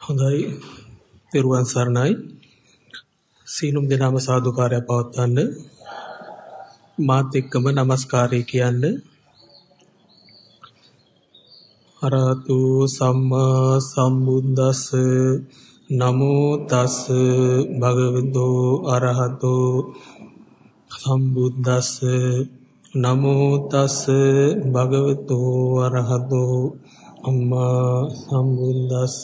හොඳයි. පෙරුවන් සරණයි. සීලුම් දෙනාම සාදුකාරය පවත්වන්න. මාත් එක්කම নমස්කාරය කියන්න. අරහතු සම්මා සම්බුද්දස්ස නමෝ තස් භගවතු අරහතෝ සම්බුද්දස්ස නමෝ තස් භගවතු අරහතෝ අම්මා සම්බුද්දස්ස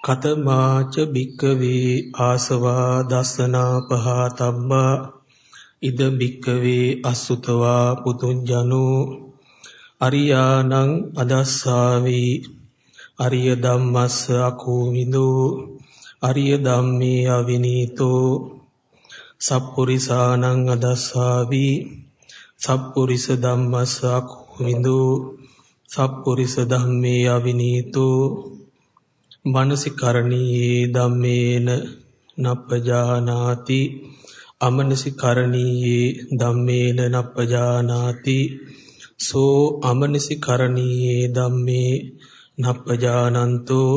කතමාච භික්කවේ ආසවා දස්සනා පහතබ්බා ඉද භික්කවේ අසුතවා පුතුංජනෝ අරියානං අදස්සාවි අරිය ධම්මස්ස අකෝමිදෝ අරිය ධම්මේ අවිනීතෝ සප්පුරිසානං අදස්සාවි සප්පුරිස ධම්මස්ස අකෝමිදෝ සප්පුරිස ධම්මේ අවිනීතෝ මනසිකරණීයේ ධම්මේන නප්පජානාති අමනසිකරණීයේ ධම්මේන නප්පජානාති සෝ අමනසිකරණීයේ ධම්මේ නප්පජානන්තෝ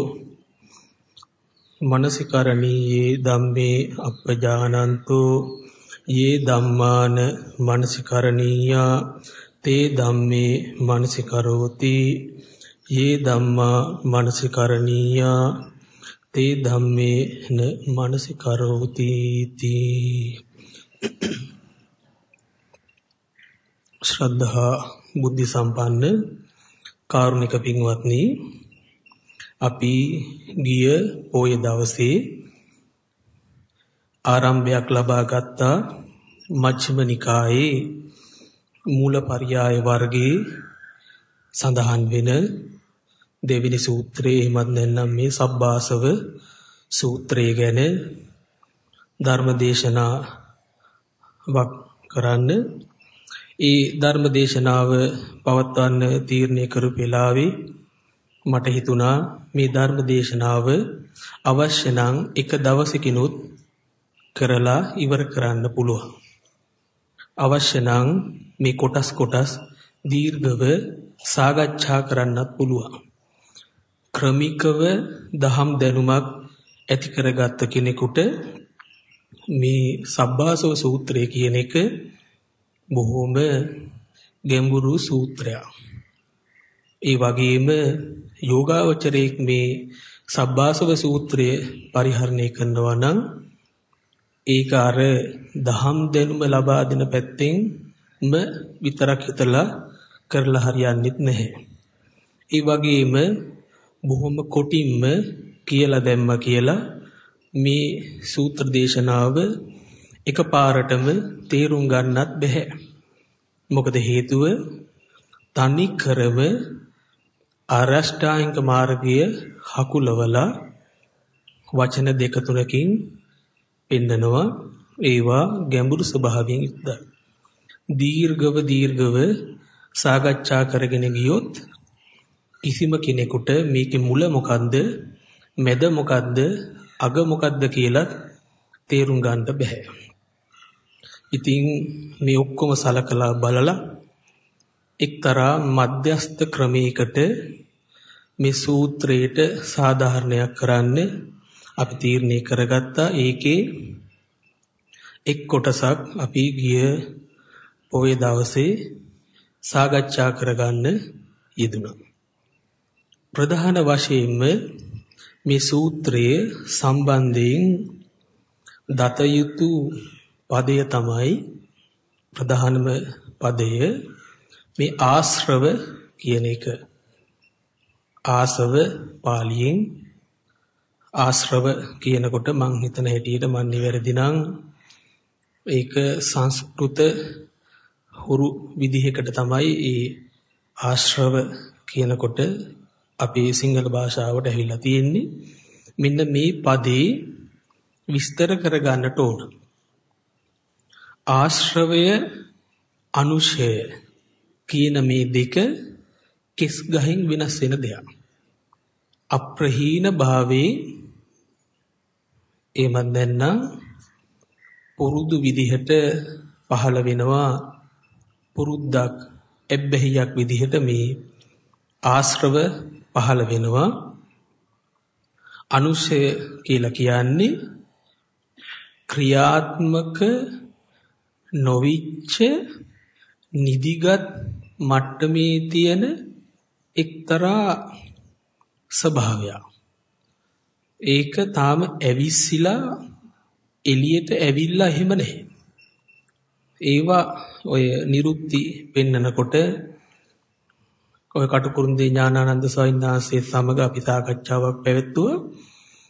මනසිකරණීයේ ධම්මේ අප්පජානන්තෝ යේ ධම්මාන මනසිකරණීයා තේ ධම්මේ මනසිකරෝති යේ ධම්මා මනසිකරණීයා තේ ධම්මේ න මනසිකරෝති තී. ශ්‍රද්ධා බුද්ධ සම්පන්න කාරුණික පින්වත්නි අපි ගිය පොය දවසේ ආරම්භයක් ලබා ගත්තා මජ්ක්‍ධිම නිකායේ මූලපරියාය වර්ගයේ සඳහන් වෙන දෙවෙනි සූත්‍රයේ එහෙමත් නැත්නම් මේ සබ්බාසව සූත්‍රය ගැන ධර්මදේශනා වක් කරන්න ඒ ධර්මදේශනාව පවත්වන්න තීරණය කරපු වෙලාවේ මට හිතුණා මේ ධර්මදේශනාව අවශ්‍ය නම් එක දවසකිනුත් කරලා ඉවර කරන්න පුළුවන්. අවශ්‍ය නම් මේ කොටස් කොටස් දීර්ඝව සාකච්ඡා කරන්නත් පුළුවන්. ක්‍රමිකව දහම් දැනුමක් ඇති කරගත්ත කෙනෙකුට මේ සබ්බාසව සූත්‍රය කියන එක බොහොම ගැඹුරු සූත්‍රයක්. ඒ වගේම යෝගාවචරයේ මේ සබ්බාසව සූත්‍රය පරිහරණය කරනවා නම් ඒක අර දහම් දැනුම ලබා දෙන පැත්තෙන්ම විතරක් හිතලා කරලා හරියන්නේත් නැහැ. ඒ වගේම බොහොම කොටින්ම කියලා දැම්ම කියලා මේ සූත්‍ර දේශනාව එකපාරටම තේරුම් ගන්නත් බැහැ. මොකද හේතුව තනි කරම ආරෂ්ඨාංග මාර්ගය හකුලවලා වචන දෙක තුනකින් පෙන්නනවා ඒවා ගැඹුරු ස්වභාවයෙන් යුක්තයි. දීර්ඝව දීර්ඝව සාකච්ඡා කරගෙන ගියොත් කිසිම කෙනෙකුට මේකේ මුල මොකද්ද මැද මොකද්ද අග මොකද්ද කියලා තේරුම් ගන්න බෑ. ඉතින් මේ ඔක්කොම සලකලා බලලා එක්තරා මධ්‍යස්ත ක්‍රමයකට මේ සූත්‍රයට සාධාරණයක් කරන්න අපි තීරණය කරගත්තා ඒකේ එක් කොටසක් අපි ගිය පොයේ දවසේ සාකච්ඡා කරගන්න යෙදුණා. ප්‍රධාන වශයෙන්ම මේ සූත්‍රයේ සම්බන්ධයෙන් දත යුතු පදය තමයි ප්‍රධානම පදය මේ ආශ්‍රව කියන එක. ආසව පාලියෙන් ආශ්‍රව කියනකොට මං හිතන හැටියට මන් නිවැරදි නම් ඒක සංස්කෘත හුරු විදිහකට තමයි ඒ ආශ්‍රව කියනකොට අපේ සිංහල භාෂාවට ඇවිල්ලා තියෙන්නේ. මෙන්න මේ පදේ විස්තර කරගන්නට ඕන. ආශ්‍රවය අනුශය කියන මේ දෙක කිස් ගහින් වෙනස් වෙන දෙයක්. අප්‍රහීන භාවේ එමන් දැන්නා පුරුදු විදිහට පහළ වෙනවා පුරුද්දක් එබ්බැහියක් විදිහට මේ ආශ්‍රව පහළ වෙනවා අනුශය කියලා කියන්නේ ක්‍රියාත්මක නොවිච්ච නිදිගත් මට්ටමේ තියෙන එක්තරා ස්වභාවයක්. ඒක තාම ඇවිස්සিলা එළියට ඇවිල්ලා එහෙම නැහැ. ඒවා ඔය නිරුක්ති පෙන්නකොට ඔය කටුකුරුන්දී ඥානානන්ද සවින්නාසේ සමග අපි සාකච්ඡාවක් පැවැත්තුවා.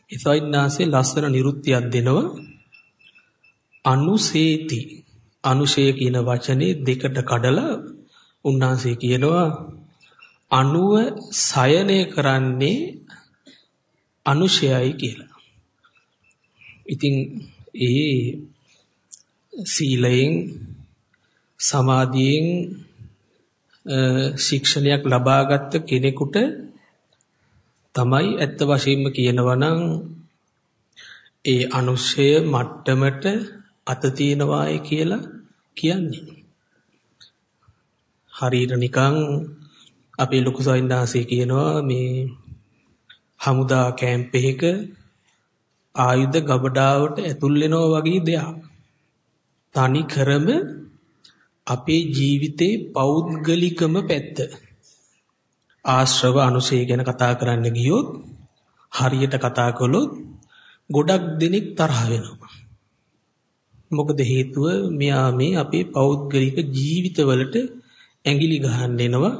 ඒ සවින්නාසේ ලස්සන නිරුක්තියක් දෙනවා. අනුසේති අනුශය කියන වචනේ දෙකට කඩලා උන්වහන්සේ කියනවා අණුව සයනය කරන්නේ අනුශයයි කියලා. ඉතින් ඒ සීලයෙන් සමාධියෙන් ශික්ෂණයක් ලබාගත් කෙනෙකුට තමයි ඇත්ත වශයෙන්ම කියනවා නම් ඒ අනුශය මට්ටමට අත තියනවායි කියලා කියන්නේ. හරියට නිකන් අපේ ලොකු සවින්දාසේ කියනවා මේ හමුදා කැම්ප් එකක ආයුධ ගබඩාවට ඇතුල් වෙනවා වගේ දෙයක්. තනි කරම අපේ ජීවිතේ පෞද්ගලිකම පැත්ත. ආශ්‍රව අනුසය ගැන කතා කරන්න ගියොත් හරියට කතා කළොත් ගොඩක් දෙනෙක් තරහ වෙනවා. මොකද හේතුව මෙයා මේ අපේ පෞද්ගලික ජීවිතවලට ඇඟිලි ගහන්න එනවා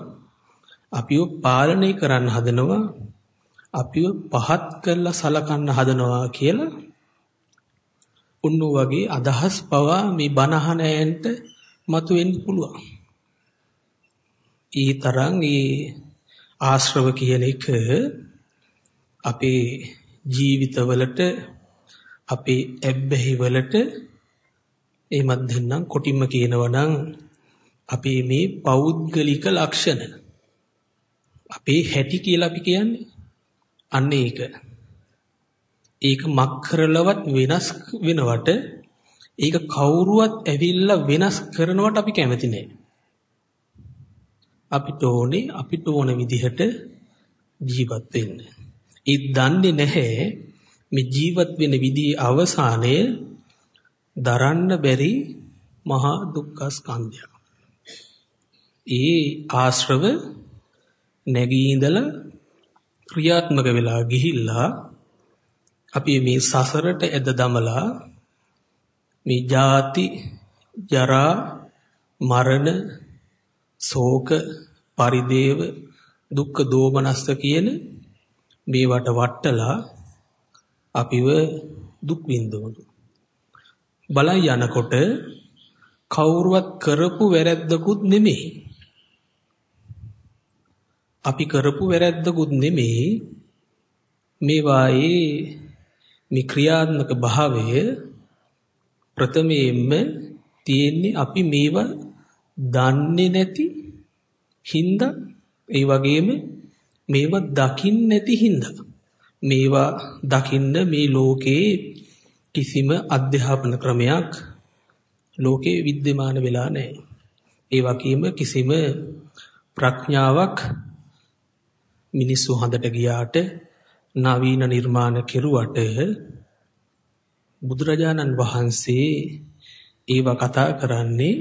අපිව පාලනය කරන්න හදනවා අපිව පහත් කරලා සලකන්න හදනවා කියලා උන්නු වගේ අදහස් පවා මේ බනහන ඇන්ට මතුවෙන්න පුළුවන්. ඊ තරම් ඒ ආශ්‍රව කියන එක අපේ ජීවිතවලට අපේ ඇබ්බැහි වලට එහෙමත් දෙන්නම් කොටින්ම කියනවා නම් අපේ මේ පෞද්ගලික ලක්ෂණ අපේ හැටි කියලා අපි කියන්නේ අන්න ඒක. ඒක මක් කරලවත් වෙනස් වෙනවට ඒක කවුරුවත් ඇවිල්ලා වෙනස් කරනවට අපි කැමති නෑ. අපිට ඕනේ අපිට ඕන විදිහට ජීවත් වෙන්න. ඒ දන්නේ නැහැ මේ ජීවත් වෙන විදිහේ අවසානය දරන්න බැරි මහා දුක්ඛ ස්කන්ධය. ඒ ආශ්‍රව නැගී ඉඳලා ක්‍රියාත්මක වෙලා ගිහිල්ලා අපි මේ සසරට ඇද දමලා මේ ජාති ජරා මරණ ශෝක පරිදේව දුක්ඛ දෝමනස්ස කියන මේවට වටලා අපිව දුක් විඳවනු බලන් යනකොට කවුරුවත් කරපු වැරැද්දකුත් නෙමෙයි. අපි කරපු වැරැද්දකුත් නෙමෙයි. මේවායේ මේ ක්‍රියාත්මක භාවය ප්‍රථමයෙන්ම තියෙන්නේ අපි මේවා දන්නේ නැති හින්දා ඒ වගේම මේවා දකින්න නැති හින්දා මේවා දකින්න මේ ලෝකේ කිසිම අධ්‍යාපන ක්‍රමයක් ලෝකේ विद्यमान වෙලා නැහැ. ඒ වගේම කිසිම ප්‍රඥාවක් මිනිස්සු හඳට ගියාට නවීන නිර්මාණ කෙරුවට බුදුරජාණන් වහන්සේ ඒව කතා කරන්නේ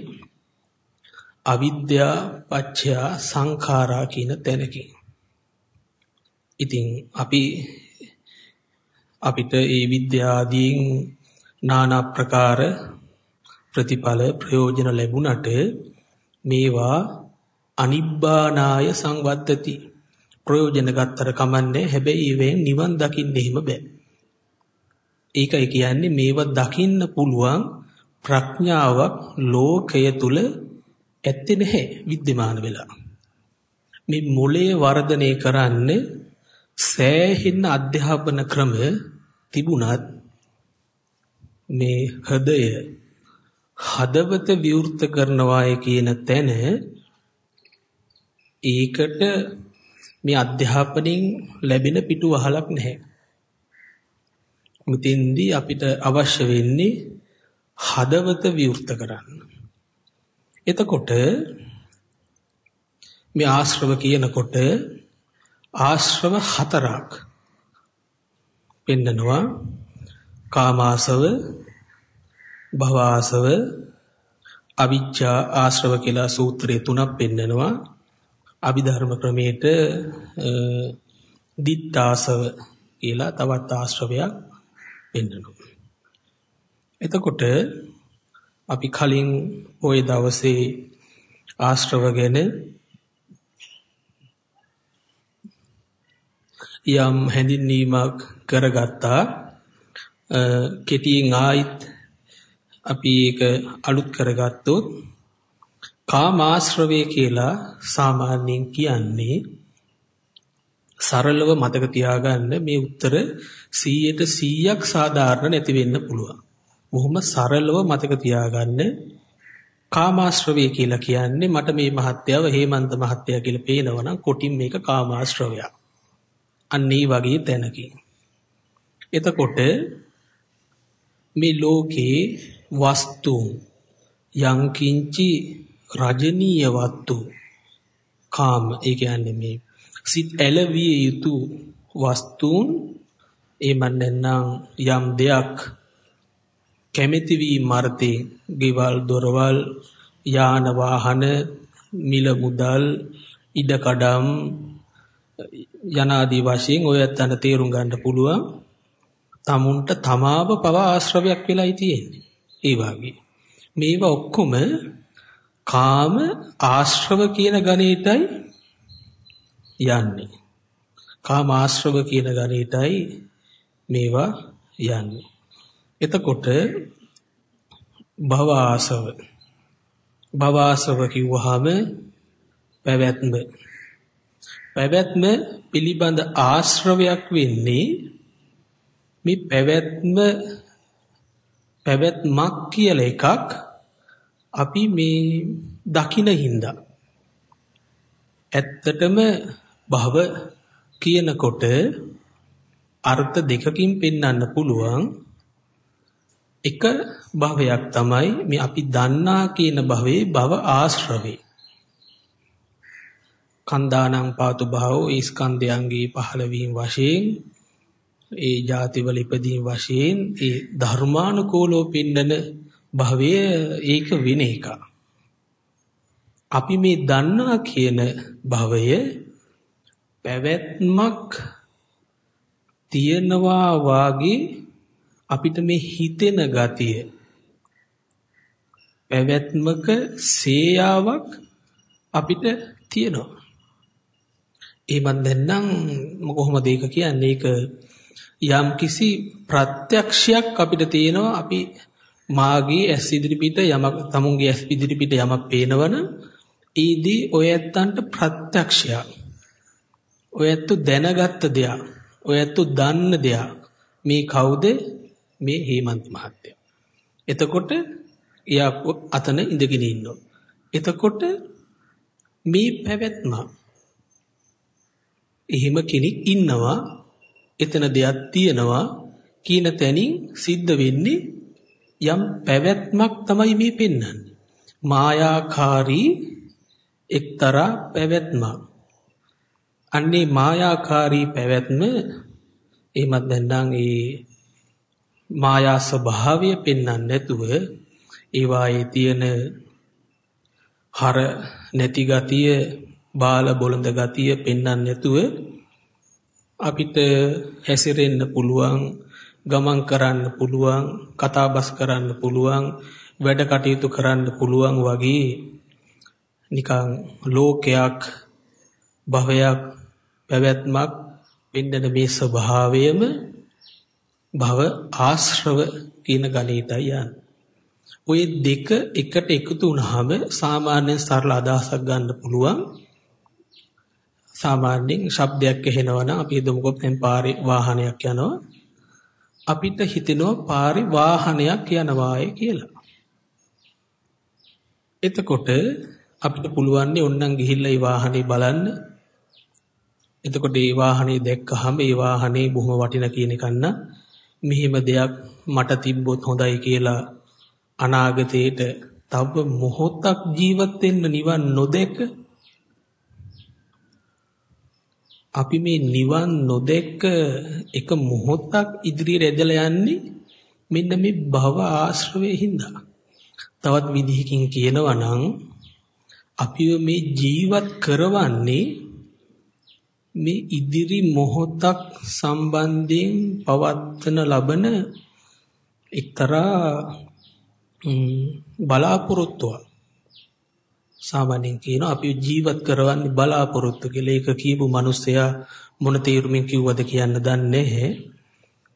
අවිද්‍යා පත්‍ය සංඛාරා කියන තැනකින්. ඉතින් අපි අපිට ඒ විද්‍යාදීන් নানা ප්‍රකාර ප්‍රතිඵල ප්‍රයෝජන ලැබුණට මේවා අනිබ්බානාය සංවද්දති ප්‍රයෝජන ගත්තර කමන්නේ හැබැයි ඒවෙන් නිවන් දකින්න එහෙම බෑ. ඒකයි කියන්නේ මේව දකින්න පුළුවන් ප්‍රඥාවක් ලෝකය තුල ඇත්තේ නැහැ විද්‍යමාන වෙලා. මේ මොලේ වර්ධනය කරන්න සෑහෙන අධ්‍යාපන ක්‍රම තිබුණත් මේ හදය හදවත විවෘත කරනවාය කියන තැන ඒකට මේ අධ්‍යාපනයෙන් ලැබෙන පිටු වහලක් නැහැ. මුතින්දී අපිට අවශ්‍ය වෙන්නේ හදවත විවෘත කරන්න. එතකොට මේ ආශ්‍රව කියනකොට ආශ්‍රව හතරක් පෙන්නනවා කාමාසව භවආසව අවිච්ඡා ආශ්‍රව කියලා සූත්‍රයේ තුනක් පෙන්නනවා අභිධර්ම ක්‍රමයේට දිත්තාසව කියලා තවත් ආශ්‍රවයක් පෙන්නනවා එතකොට අපි කලින් ওই දවසේ ආශ්‍රව ගැන යම් හැඳින්වීමක් කරගත්තා. කෙටියෙන් ආයිත් අපි ඒක අලුත් කරගත්තොත් කාමාශ්‍රවය කියලා සාමාන්‍යයෙන් කියන්නේ සරලව මතක තියාගන්න මේ උත්තර 100ට 100ක් සාධාරණ නැති වෙන්න පුළුවන්. බොහොම සරලව මතක තියාගන්න කාමාශ්‍රවය කියලා කියන්නේ මට මේ මහත්යව හේමන්ත මහත්ය කියලා පේනවනම් කොටින් මේක කාමාශ්‍රවයක්. අන්න ඒ වගේ තැනකින්. එතකොට මේ ලෝකේ වස්තු යංකින්චි රජනීය වත්තු කාම ඒ කියන්නේ මේ සිත් ඇලවිය යුතු වස්තුන් එමන් නැත්නම් යම් දෙයක් කැමැති වී මර්තේ ගෙවල් දොරවල් යාන වාහන මිල මුදල් ඉඩකඩම් යනාදී වශයෙන් ඔය ඇත්තන තේරුම් ගන්න පුළුවන් tamunට තමාව පව ආශ්‍රවයක් වෙලායි තියෙන්නේ. ඒ වගේ. මේවා ඔක්කොම කාම ආශ්‍රව කියන ගණේටයි යන්නේ. කාම ආශ්‍රව කියන ගණේටයි මේවා යන්නේ. එතකොට භව ආසව භව ආසව කිව්වහම පැවැත්ම පැවැත්ම පිළිබඳ ආශ්‍රවයක් වෙන්නේ මේ පැවැත්ම පැවැත්මක් කියලා එකක් අපි මේ දකින හින්දා ඇත්තටම භව කියනකොට අර්ථ දෙකකින් පෙන්වන්න පුළුවන්. එක භවයක් තමයි මේ අපි දන්නා කියන භවයේ භව ආශ්‍රවේ. කන්දානං පාතු භාවෝ ඒ ස්කන්ධයන්ගේ පහළවීම වශයෙන් ඒ ಜಾතිවල ඉපදීම වශයෙන් ඒ ධර්මානුකූලව පින්නන භවය ඒක වෙන එක. අපි මේ දන්නා කියන භවය පැවැත්මක් තියනවා වාගේ අපිට මේ හිතෙන ගතිය පැවැත්මක සේයාවක් අපිට තියෙනවා. එහෙමත් නැත්නම් කොහොමද ඒක කියන්නේ? ඒක යම් කිසි ප්‍රත්‍යක්ෂයක් අපිට තියෙනවා අපි මාගේ ඇස් ඉදිරිපිට යමක් තමුන්ගේ ඇස් ඉදිරිපිට යමක් පේනවන ඊදී ඔය ඇත්තන්ට ප්‍රත්‍යක්ෂයක් ඔය ඇත්ත දැනගත්ත දෙයක්. ඔය ඇත්ත දන්න දෙයක්. මේ කවුද? මේ හේමන්ත මහත්තයා. එතකොට එයා අතන ඉඳගෙන ඉන්නවා. එතකොට මේ පැවැත්ම එහෙම කෙනෙක් ඉන්නවා. එතන දෙයක් තියෙනවා. කියන තැනින් සිද්ධ වෙන්නේ යම් පැවැත්මක් තමයි මේ පෙන්වන්නේ. මායාකාරී එක්තරා පැවැත්මක්. අන්නේ මායාකාරී පැවැත්ම එහෙමත් නැත්නම් ඒ මායා ස්වභාවය පෙන්වන්නේ නැතුව ඒවායේ තියෙන හර නැති ගතිය බාල බොළඳ ගතිය පෙන්වන්නේ නැතුව අපිට හැසිරෙන්න පුළුවන් ගමන් කරන්න පුළුවන් කතාබස් කරන්න පුළුවන් වැඩ කටයුතු කරන්න පුළුවන් වගේ නිකන් ලෝකයක් භවයක් පැවැත්මක් වෙන්නන මේ ස්වභාවයම භව ආශ්‍රව කියන ගණිතය යන්නේ. ওই දෙක එකට එකතු වුනහම සාමාන්‍ය සරල අදහසක් ගන්න පුළුවන්. සාමාන්‍යයෙන් ශබ්දයක් ඇහෙනවා නම් අපි හිතමුකෝ දැන් පාරේ වාහනයක් යනවා. අපිට හිතෙනවා පාරේ වාහනයක් යනවාය කියලා. එතකොට අපිට පුළුවන් ඕන්නම් ගිහිල්ලා ඒ වාහනේ බලන්න. එතකොට ඒ වාහනේ දැක්කහම ඒ වාහනේ බොහොම වටින කියන එකක් නම් මෙහිම දෙයක් මට තිබ්බොත් හොඳයි කියලා අනාගතේට තව මොහොතක් ජීවත් වෙන්න නිවන් නොදැක අපි මේ නිවන් නොදැක්ක එක මොහොතක් ඉදිරියට ඇදලා යන්නේ මෙන්න මේ භව ආශ්‍රවයේ හින්දා. තවත් විදිහකින් කියනවා නම් අපිව මේ ජීවත් කරවන්නේ මේ ඉදිරි මොහොතක් සම්බන්ධයෙන් පවත්වන ලබන එක්තරා බලාපොරොත්තුවක් සාමාන්‍යයෙන් කියනවා අපි ජීවත් කරවන්නේ බලාපොරොත්තු කියලා. ඒක කියපු මිනිස්සයා මොන තේරුමින් කිව්වද කියන්න දන්නේ නැහැ.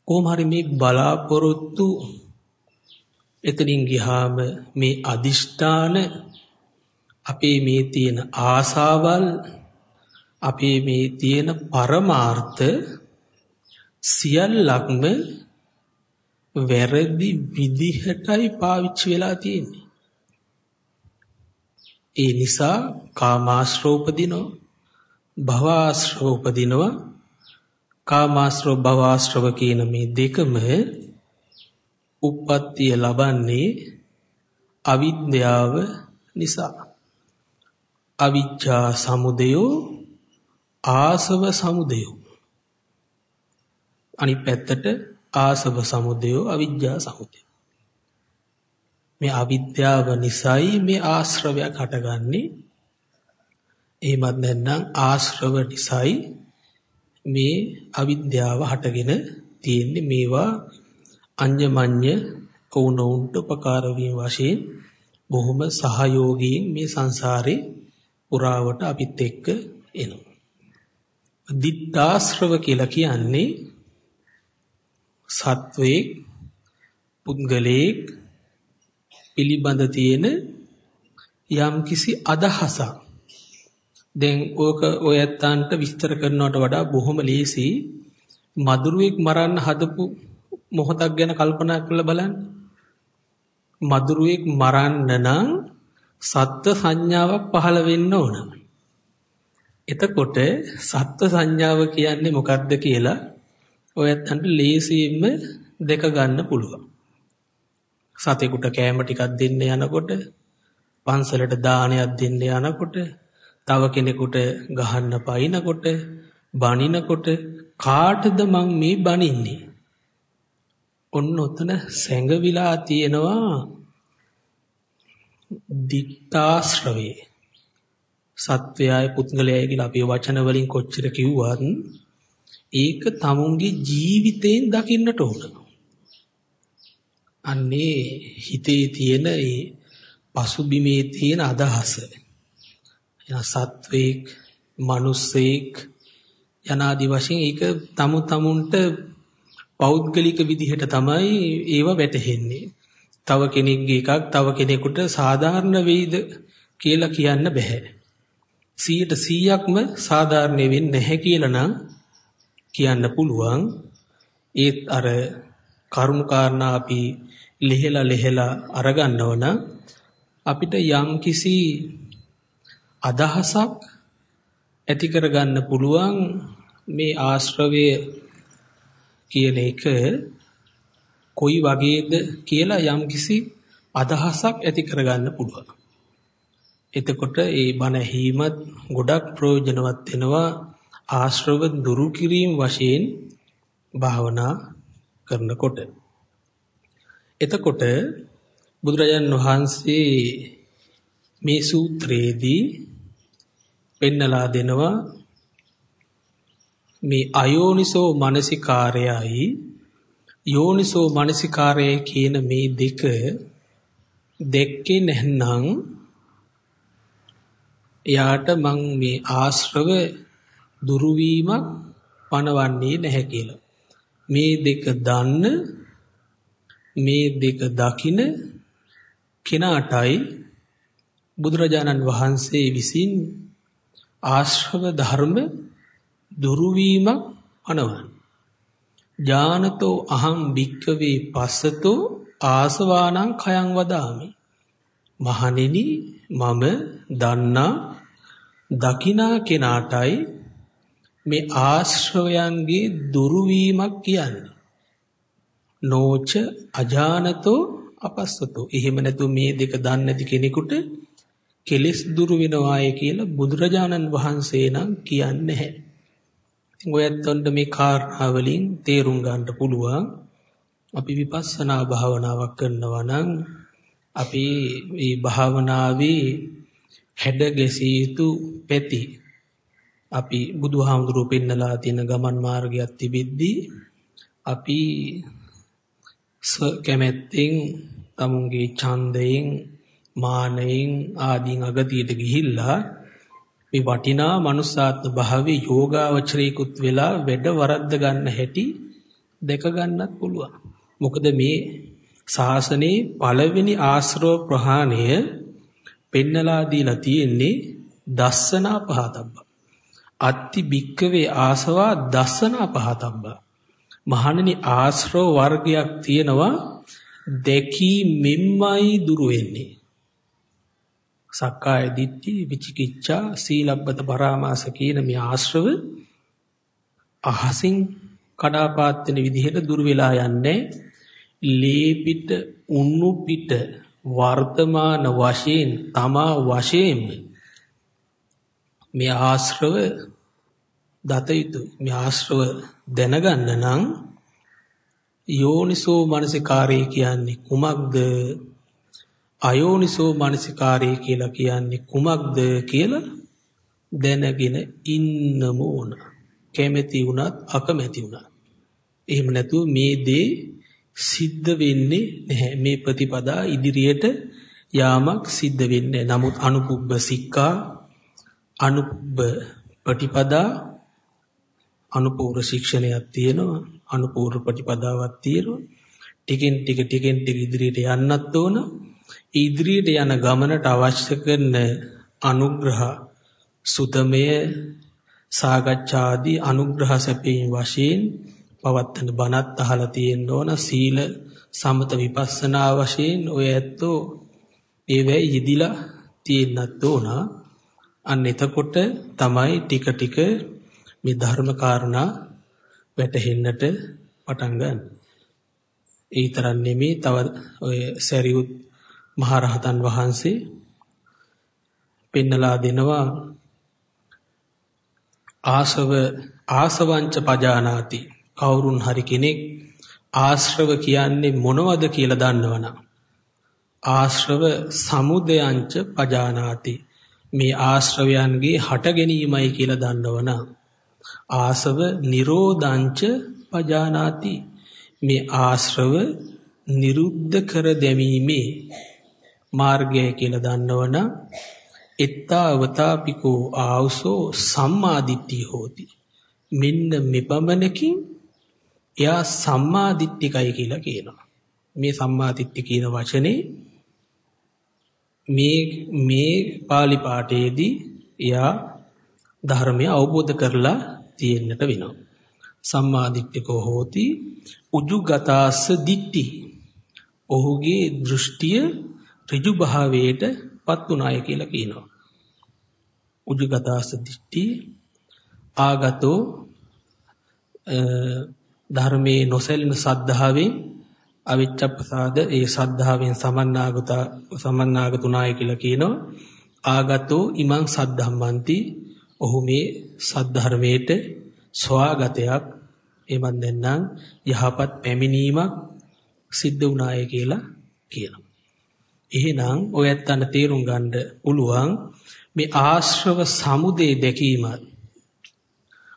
කොහොම හරි මේ බලාපොරොත්තු එතනින් ගියාම මේ අදිෂ්ඨාන අපේ මේ තියෙන ආසාවල් අපේ මේ තියෙන පරමාර්ථ සියල්ලක්ම වැරදි විදිහටයි පාවිච්චි වෙලා තියෙන්නේ. ඒ නිසා කාමාශ්‍රව උපදිනවා භවආශ්‍රව උපදිනවා කාමාශ්‍රව භවආශ්‍රව කියන මේ දෙකම උප්පත්තිය ලබන්නේ අවිද්‍යාව නිසා. අවිජ්ජා සමුදයෝ ආසව සමුදයෝ. අනිත් පැත්තට ආසව සමුදයෝ අවිජ්ජා සමුදය. මේ අවිද්‍යාව නිසායි මේ ආශ්‍රවයක් හටගන්නේ එහෙමත් නැත්නම් ආශ්‍රව නිසායි මේ අවිද්‍යාව හටගෙන තියෙන්නේ මේවා අඤ්ඤමඤ්ඤ කවුනොවුන්ට උපකාර වීම වශයෙන් බොහොම සහයෝගීන් මේ සංසාරේ පුරාවට අපිත් එක්ක එනවා. දිත්තාශ්‍රව කියලා කියන්නේ සත්වයේ පුද්ගලයෙක් පිළිබඳ තියෙන යම්කිසි අදහසක් දැන් ඕක ඔය ඇත්තන්ට විස්තර කරනවට වඩා බොහොම ලේසි මදුරුවෙක් මරන්න හදපු මොහොතක් ගැන කල්පනා කරලා බලන්න. මදුරුවෙක් මරන්න නම් සත්ත්ව සංඥාවක් පහළ වෙන්න ඕන. එතකොට සත්ත්ව සංඥාව කියන්නේ මොකක්ද කියලා ඔයත්තන්ට ලේසියෙන්ම දෙක ගන්න පුළුවන්. සතෙකුට කෑම ටිකක් දෙන්න යනකොට පන්සලට දානයක් දෙන්න යනකොට තව කෙනෙකුට ගහන්න පයින්නකොට බනිනකොට කාටද මං මේ බනින්නේ ඔන්න ඔතන සැඟවිලා තියෙනවා දිත්තාශ්‍රවේ සත්වයයි පුද්ගලයයි කියලා අපි වචන වලින් කොච්චර කිව්වත් ඒක තමුන්ගේ ජීවිතයෙන් දකින්නට ඕන. අන්නේ හිතේ තියෙන ඒ පසුබිමේ තියෙන අදහස. එන සත්වේක්, මිනිස්සෙක් යනාදි වශයෙන් ඒක තමු තමුන්ට පෞද්ගලික විදිහට තමයි ඒව වැටහෙන්නේ. තව කෙනෙක්ගේ එකක් තව කෙනෙකුට සාධාරණ වෙයිද කියලා කියන්න බෑ. 100%ක්ම සාධාරණ වෙන්නේ නැහැ කියලා නම් කියන්න පුළුවන්. ඒත් අර කරුණු කාරණා අපි ලෙහෙලා ලෙහෙලා අරගන්නව නම් අපිට යම් කිසි අදහසක් ඇති කරගන්න පුළුවන් මේ ආශ්‍රවයේ කියන එක කොයි වගේද කියලා යම්කිසි අදහසක් ඇති කරගන්න පුළුවන්. එතකොට ඒ බණ ඇහිමත් ගොඩක් ප්‍රයෝජනවත් වෙනවා ආශ්‍රව දුරු කිරීම වශයෙන් භාවනා කරනකොට. එතකොට බුදුරජාන් වහන්සේ මේ සූත්‍රයේදී පෙන්නලා දෙනවා මේ අයෝනිසෝ මනසිකාරයයි යෝනිසෝ මනසිකාරය කියන මේ දෙක දෙක්කේ නැත්නම් එයාට මං මේ ආශ්‍රව දුරු වීමක් පණවන්නේ නැහැ කියලා. මේ දෙක දන්න මේ දෙක දකින කෙනාටයි බුදුරජාණන් වහන්සේ විසින් ආශ්‍රව ධර්ම දුරුවීමක් පනවන. ඥානතෝ අහං භික්කවේ පස්සතෝ ආසවානං khයං වදාමි. මහණෙනි මම දන්නා දකිනා කෙනාටයි මේ ආශ්‍රවයන්ගේ දුරුවීමක් කියන්නේ. නෝච අජානතෝ අපස්සතෝ. එහෙම නැතු මේ දෙක දන්නේ නැති කෙනෙකුට කෙලෙස් දුරු වෙනවාය කියලා බුදුරජාණන් වහන්සේ නම් කියන්නේ නැහැ. ඔයත්ොන්ට මේ කාරණා වලින් තේරුම් ගන්න පුළුවන් අපි විපස්සනා භාවනාවක් කරනවා නම් අපි මේ භාවනාවේ හැඩ ගැසිය යුතු පැති අපි බුදුහාමුදුරුවෝ පෙන්නලා තියෙන ගමන් මාර්ගයක් තිබෙද්දී අපි කැමැත්තෙන් තමුන්ගේ ඡන්දයෙන් මානයෙන් ආදීන් අගතියට ගිහිල්ලා මේ වටිනා මනුස්සාත්ම භාවයේ යෝගාවචරීකුත් වෙලා වැඩ වරද්ද ගන්න හැටි දැක ගන්නත් පුළුවන්. මොකද මේ ශාසනයේ පළවෙනි ආශ්‍රව ප්‍රහාණය පෙන්නලා දීලා තියෙන්නේ දස්සනා පහතබ්බ. අත්ති භික්කවේ ආසවා දස්සනා පහතබ්බ. මහණනි ආශ්‍රව වර්ගයක් තියෙනවා දැකී මෙම්මයි දුරු වෙන්නේ. සක්කාය දිට්ඨි විචිකිච්ඡා සීලබ්බත පරාමාස කියන මේ ආශ්‍රව අහසින් කඩාපාත් වෙන විදිහට දුර වෙලා යන්නේ ලේ පිට උණු පිට වර්තමාන වශයෙන් තමා වශයෙන් මේ ආශ්‍රව දත යුතු මේ ආශ්‍රව දැනගන්න නම් යෝනිසෝ මනසිකාරය කියන්නේ කුමක්ද? අයෝනිසෝ මනසිකාරය කියලා කියන්නේ කුමක්ද කියලා දැනගෙන ඉන්නම ඕන. කැමැති වුණත් අකමැති වුණත්. එහෙම නැතුව මේ දේ සිද්ධ වෙන්නේ නැහැ. මේ ප්‍රතිපදා ඉදිරියට යාමක් සිද්ධ වෙන්නේ නමුත් අනුපුබ්බ සික්කා අනුපුබ්බ ප්‍රතිපදා අනුපූර්ව ශික්ෂණයක් තියෙනවා අනුපූර්ව ප්‍රතිපදාවක් තියෙනවා. ටිකෙන් ටික ටිකෙන් ටික ඉදිරියට යන්නත් ඕන. ඉදිරියට යන ගමනට අවශ්‍ය කරන අනුග්‍රහ සුතමය සාගච්ඡාදී අනුග්‍රහ සැපීම් වශයෙන් පවත්තන බණත් අහලා තියෙන්න ඕන. සීල සමත විපස්සනා වශයෙන් ඔය ඇත්තෝ ඒවැ යෙදිලා තියෙන්නත් ඕන. අන්න එතකොට තමයි ටික ටික මේ ධර්ම කාරණා වැටහෙන්නට පටන් ගන්න. ඒ තරම් නෙමේ තව ඔය සරියුත් මහරහතන් වහන්සේ පෙන්නලා දෙනවා ආසව ආසවංච පජානාති කවුරුන් හරි කෙනෙක් ආශ්‍රව කියන්නේ මොනවද කියලා දන්නවනම් ආශ්‍රව සමුදයංච පජානාති මේ ආශ්‍රවයන්ගේ හට ගැනීමයි කියලා දන්නවනම් ආසව නිරෝධංච පජානාති. මේ ආශ්‍රව නිරුද්ධ කර දැමීමේ මාර්ගය කියලා දන්නවනම් එත්තාවතාපිකෝ ආවසෝ සම්මාදිට්ඨිය හෝති. මෙන්න මෙපමණකින් එයා සම්මාදිට්ඨිකයි කියලා කියනවා. මේ සම්මාදිට්ඨි කියන වචනේ මේ මේ pāli පාඨයේදී එයා ධර්මය අවබෝධ කරලා තියෙන්නට වෙනවා. සම්මාදිට්ඨිකෝ හෝති. උජුගතාස්ස දිට්ඨි ඔහුගේ දෘෂ්ටිය ඍජු භාවයට පත් උනාය කියලා කියනවා. උජුගතාස දිට්ඨි ආගතෝ ධර්මයේ නොසැලෙන සද්ධාවෙන් අවිච්ඡප්පසාද ඒ සද්ධාවෙන් සමන්නාගත සමන්නාගතුනාය කියලා කියනවා. ආගතෝ ඉමං සද්ධම්මන්ති. ඔහු මේ සද්ධර්මයට ස්වාගතයක් එමන් දෙන්නම් යහපත් පැමිණීමක් සිද්ධ වුණාය කියලා කියනවා. එහෙනම් ඔය ඇත්තන්ට තේරුම් ගන්න පුළුවන් මේ ආශ්‍රව සමුදේ දැකීමත්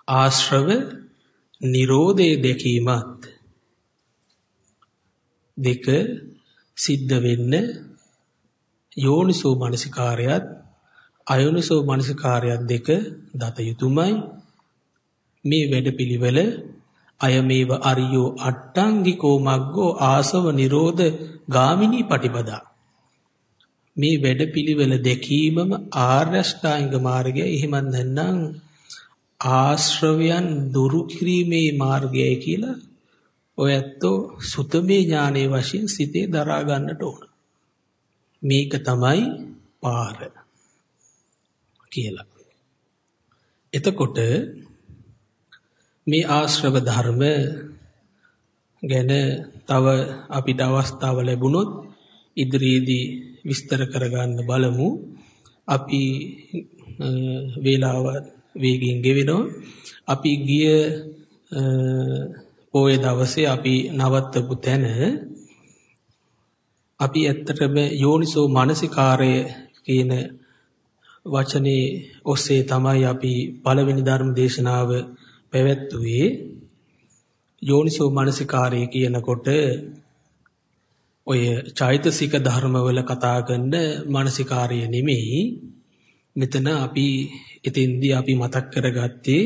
ආශ්‍රව නිරෝධේ දැකීමත් දෙක සිද්ධ වෙන්න යෝනිසෝ මනසිකාරයත් අයෝනිසෝ මනසිකාරයත් දෙක දත යුතුයමයි මේ වැඩපිළිවෙල අයමේව අරියෝ අට්ටංගිකෝ මග්ගෝ ආසව නිරෝධ ගාමිනී පටිපදා. මේ වැඩපිළිවෙල දැකීමම ආර්ය අෂ්ටාංග මාර්ගය. එහෙමත් නැත්නම් ආශ්‍රවයන් දුරු කිරීමේ මාර්ගයයි කියලා ඔය ඇත්තෝ සුතමේ ඥානයේ වශයෙන් සිතේ දරා ගන්නට ඕන. මේක තමයි පාර. කියලා. එතකොට මේ ආශ්‍රව ධර්ම ගැන තව අපිට අවස්ථාව ලැබුණොත් ඉදිරියේදී විස්තර කරගන්න බලමු. අපි වේලාව වේගයෙන් ගෙවෙනවා. අපි ගිය පොයේ දවසේ අපි නවත්තපු තැන අපි ඇත්තටම යෝනිසෝ මානසිකාරය කියන වචනේ ඔස්සේ තමයි අපි පළවෙනි ධර්ම දේශනාව පැවැත්වුවේ. යෝනිසෝ මානසිකාරය කියනකොට ඔය චෛතසික ධර්මවල කතා කරන මානසිකාරය නෙමෙයි. මෙතන අපි එතෙන්දී අපි මතක් කරගත්තේ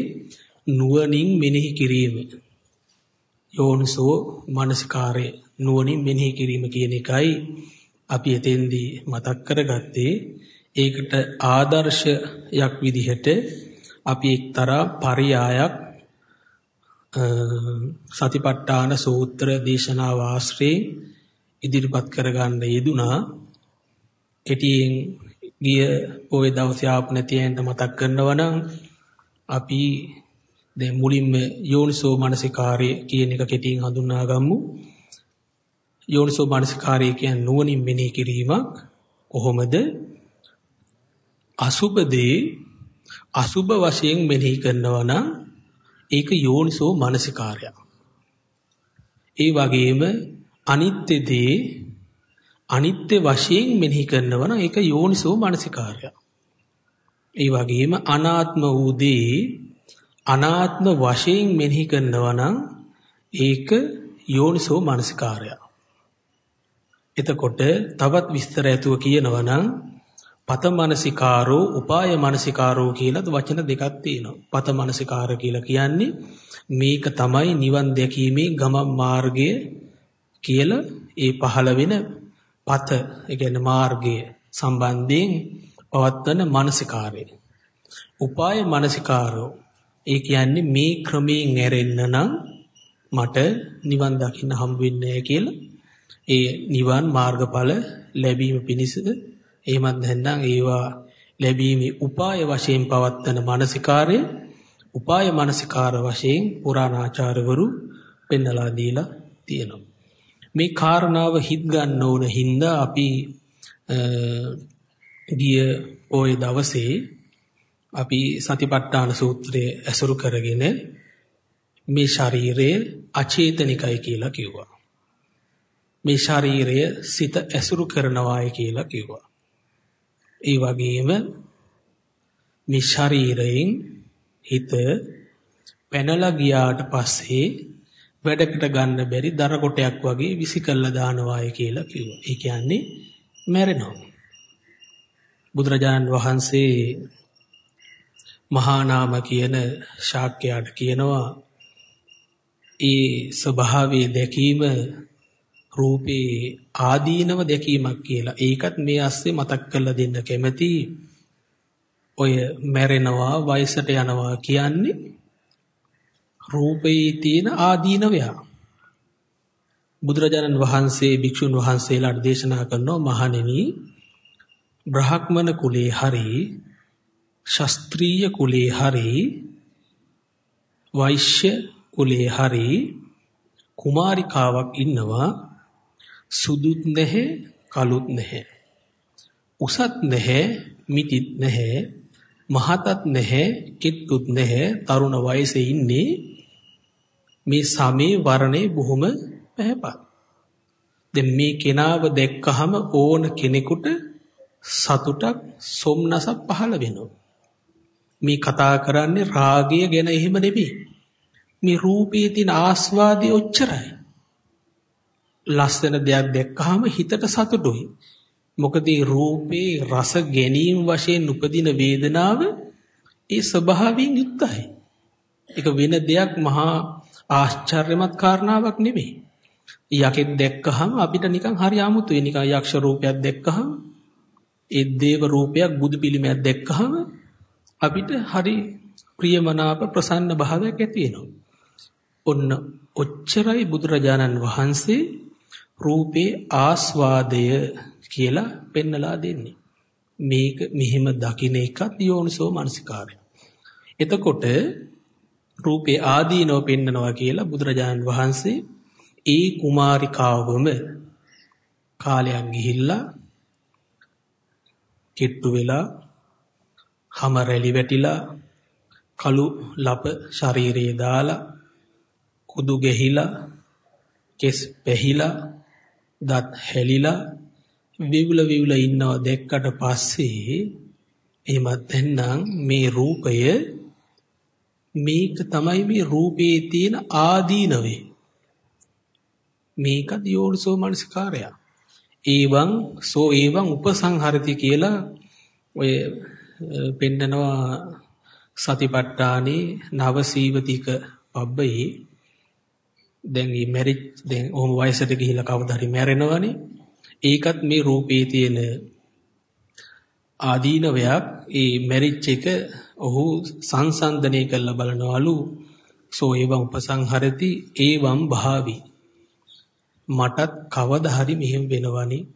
නුවණින් මෙනෙහි කිරීම. යෝනිසෝ මානසිකාරය නුවණින් මෙනෙහි කිරීම කියන එකයි අපි එතෙන්දී මතක් කරගත්තේ. ඒකට ආදර්ශයක් විදිහට අපි එක්තරා පරියායක් සතිපට්ඨාන සූත්‍ර දේශනාව ආශ්‍රේ ඉදිරිපත් කරගන්න යෙදුනා කෙටියෙන් ගිය පොය දවසේ ආපු නැති ඇන්ට මතක් කරනවා නම් අපි දැන් මුලින්ම යෝනිසෝ මනසිකාරය කියන එක කෙටියෙන් හඳුනා ගමු. යෝනිසෝ මනසිකාරය කියන්නේ නුවණින් මෙනෙහි කිරීමක් කොහොමද? අසුබ දේ අසුබ වශයෙන් මෙනෙහි කරනවා නම් ඒක යෝනිසෝ මනසිකාරය. ඒ වගේම අනිත්‍ය දේ අනිත්‍ය වශයෙන් මෙනෙහි කරනවා නම් ඒක යෝනිසෝ මනසිකාරය. ඒ වගේම අනාත්ම වූ දේ අනාත්ම වශයෙන් මෙනෙහි කරනවා නම් ඒක යෝනිසෝ මනසිකාරය. එතකොට තවත් විස්තර ඇතුව කියනවා නම් පත මනසිකාරෝ උපාය මනසිකාරෝ කියලා වචන දෙකක් තියෙනවා. පත මනසිකාර කියලා කියන්නේ මේක තමයි නිවන් දැකීමේ ගමන් මාර්ගය කියලා ඒ පහළ වෙන පත ඒ කියන්නේ මාර්ගය සම්බන්ධයෙන් පවත්වන මානසිකාරය. උපාය මානසිකාරෝ ඒ කියන්නේ මේ ක්‍රමයෙන් ඇරෙන්න නම් මට නිවන් දකින්න හම්බ වෙන්නේ කියලා ඒ නිවන් මාර්ගඵල ලැබීම පිණිස එහෙමත් නැත්නම් ඒවා ලැබීමේ උපාය වශයෙන් පවත්වන මානසිකාරය උපාය මානසිකාර වශයෙන් පුරාණාචාර්යවරු පෙන්නලා දීලා තියෙනවා. මේ කාරණාව හිත් ගන්න ඕන හින්දා අපි ගිය ওই දවසේ අපි සතිපට්ඨාන සූත්‍රය ඇසුරු කරගෙන මේ ශරීරය අචේතනිකයි කියලා කිව්වා. මේ ශරීරය සිත ඇසුරු කරනවායි කියලා කිව්වා. ඒ වගේම මේ ශරීරයෙන් හිත පැනලා ගියාට පස්සේ වැඩකට ගන්න බැරි දර කොටයක් වගේ විසි කළා දානවාය කියලා කිව්වා. ඒ කියන්නේ මැරෙනවා. බුදුරජාණන් වහන්සේ මහා නාම කියන ශාක්‍යයාට කියනවා ඒ ස්වභාවයේ දැකීම රූපේ ආදීනව දැකීමක් කියලා. ඒකත් මේ ASCII මතක් කරලා දෙන්න කැමැති. ඔය මැරෙනවා වයසට යනවා කියන්නේ රූපේ තියෙන ආදීනවය. බුදුරජාණන් වහන්සේ භික්ෂුන් වහන්සේලාට දේශනා කරනවා මහණෙනි බ්‍රහ්මන කුලේ හරි ශාස්ත්‍රීය කුලේ හරි වෛශ්‍ය කුලේ හරි කුමාරිකාවක් ඉන්නවා සුදුත් නැහැ කළුත් නැහැ. උසත් නැහැ මිටිත් නැහැ මහතත් නැහැ කිත්කුත් නැහැ තරුණ වයසේ ඉන්නේ මේ සමේ වර්ණේ බොහොම පැහැපත් දැන් මේ කෙනාව දැක්කහම ඕන කෙනෙකුට සතුටක් සොම්නසක් පහළ වෙනවා. මේ කතා කරන්නේ රාගය ගැන එහෙම නෙමෙයි. මේ රූපේ තියෙන ආස්වාදය ඔච්චරයි. ලස්සන දෙයක් දැක්කහම හිතට සතුටුයි. මොකද රූපේ රස ගැනීම වශයෙන් උපදින වේදනාව ඒ ස්වභාවයෙන් යුක්තයි. ඒක වෙන දෙයක් මහා ආශ්චර්යමත් කාරණාවක් නෙමෙයි. යකෙක් දැක්කහම අපිට නිකන් හරි 아무තුයි නිකන් යක්ෂ රූපයක් දැක්කහම ඒ දේව රූපයක් බුදු පිළිමයක් දැක්කහම අපිට හරි ප්‍රියමනාප ප්‍රසන්න භාවයක් ඇති වෙනවා. ඔන්න ඔච්චරයි බුදුරජාණන් වහන්සේ රූපේ ආස්වාදය කියලා පෙන්නලා දෙන්නේ. මේක මෙහෙම දකින්න එකත් යෝනිසෝ මනසිකාරය. එතකොට රූපේ ආදීනව පෙන්නනවා කියලා බුදුරජාණන් වහන්සේ ඒ කුමාරිකාවම කාලයක් ගිහිල්ලා කිට්ටු වෙලා හැම රැලි වැටිලා කළු ලප ශරීරයේ දාලා කුදු ගෙහිලා කෙස් පැහිලා දත් හැලිලා විවුල විවුල ඉන්නව දැක්කට පස්සේ එහෙමත් නැත්නම් මේ රූපය මේක තමයි මේ රූපේ තියෙන ආදීනවේ මේකත් යෝනිසෝ මනසිකාරය. ඒවං සෝ ඒවං උපසංහරති කියලා ඔය පෙන්නනවා සතිපට්ඨානේ නව සීවතික පබ්බේ දැන් මේ මැරිජ් දැන් ඔහොම වයසට ගිහිල්ලා කවදා හරි මැරෙනවනේ. ඒකත් මේ රූපේ තියෙන ආදීනවයක්. ඒ මැරිච් එක ඔහු සංසන්දනය කරලා බලනවලු. සෝ එවං උපසංහරති ඒවම් භාවි. මටත් කවදා හරි මෙහෙම වෙනවනේ.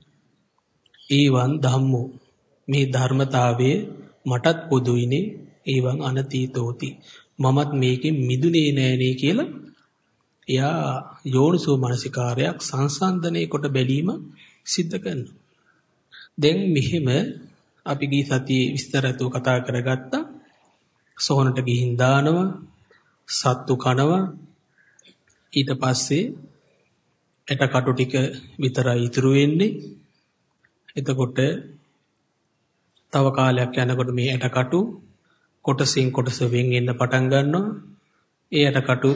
ඒවන් ධම්මෝ. මේ ධර්මතාවයේ මටත් පොදුයිනේ. ඒවන් අනතීතෝති. මමත් මේකෙන් මිදුනේ නෑනේ කියලා එයා යෝනිසෝ මනසිකාරයක් සංසන්දනය කොට බැලීම සිද්ධ කරනවා. දැන් මෙහෙම අපි ගිය සතියේ විස්තරයතු කතා කරගත්තා. සෝනට ගිහින් දානවා, සත්තු කනවා. ඊට පස්සේ ඇටකටු ටික විතරයි ඉතුරු වෙන්නේ. එතකොට තව කාලයක් යනකොට මේ ඇටකටු කොටසින් කොටස වෙන් වෙන්න පටන් ගන්නවා. ඒ ඇටකටු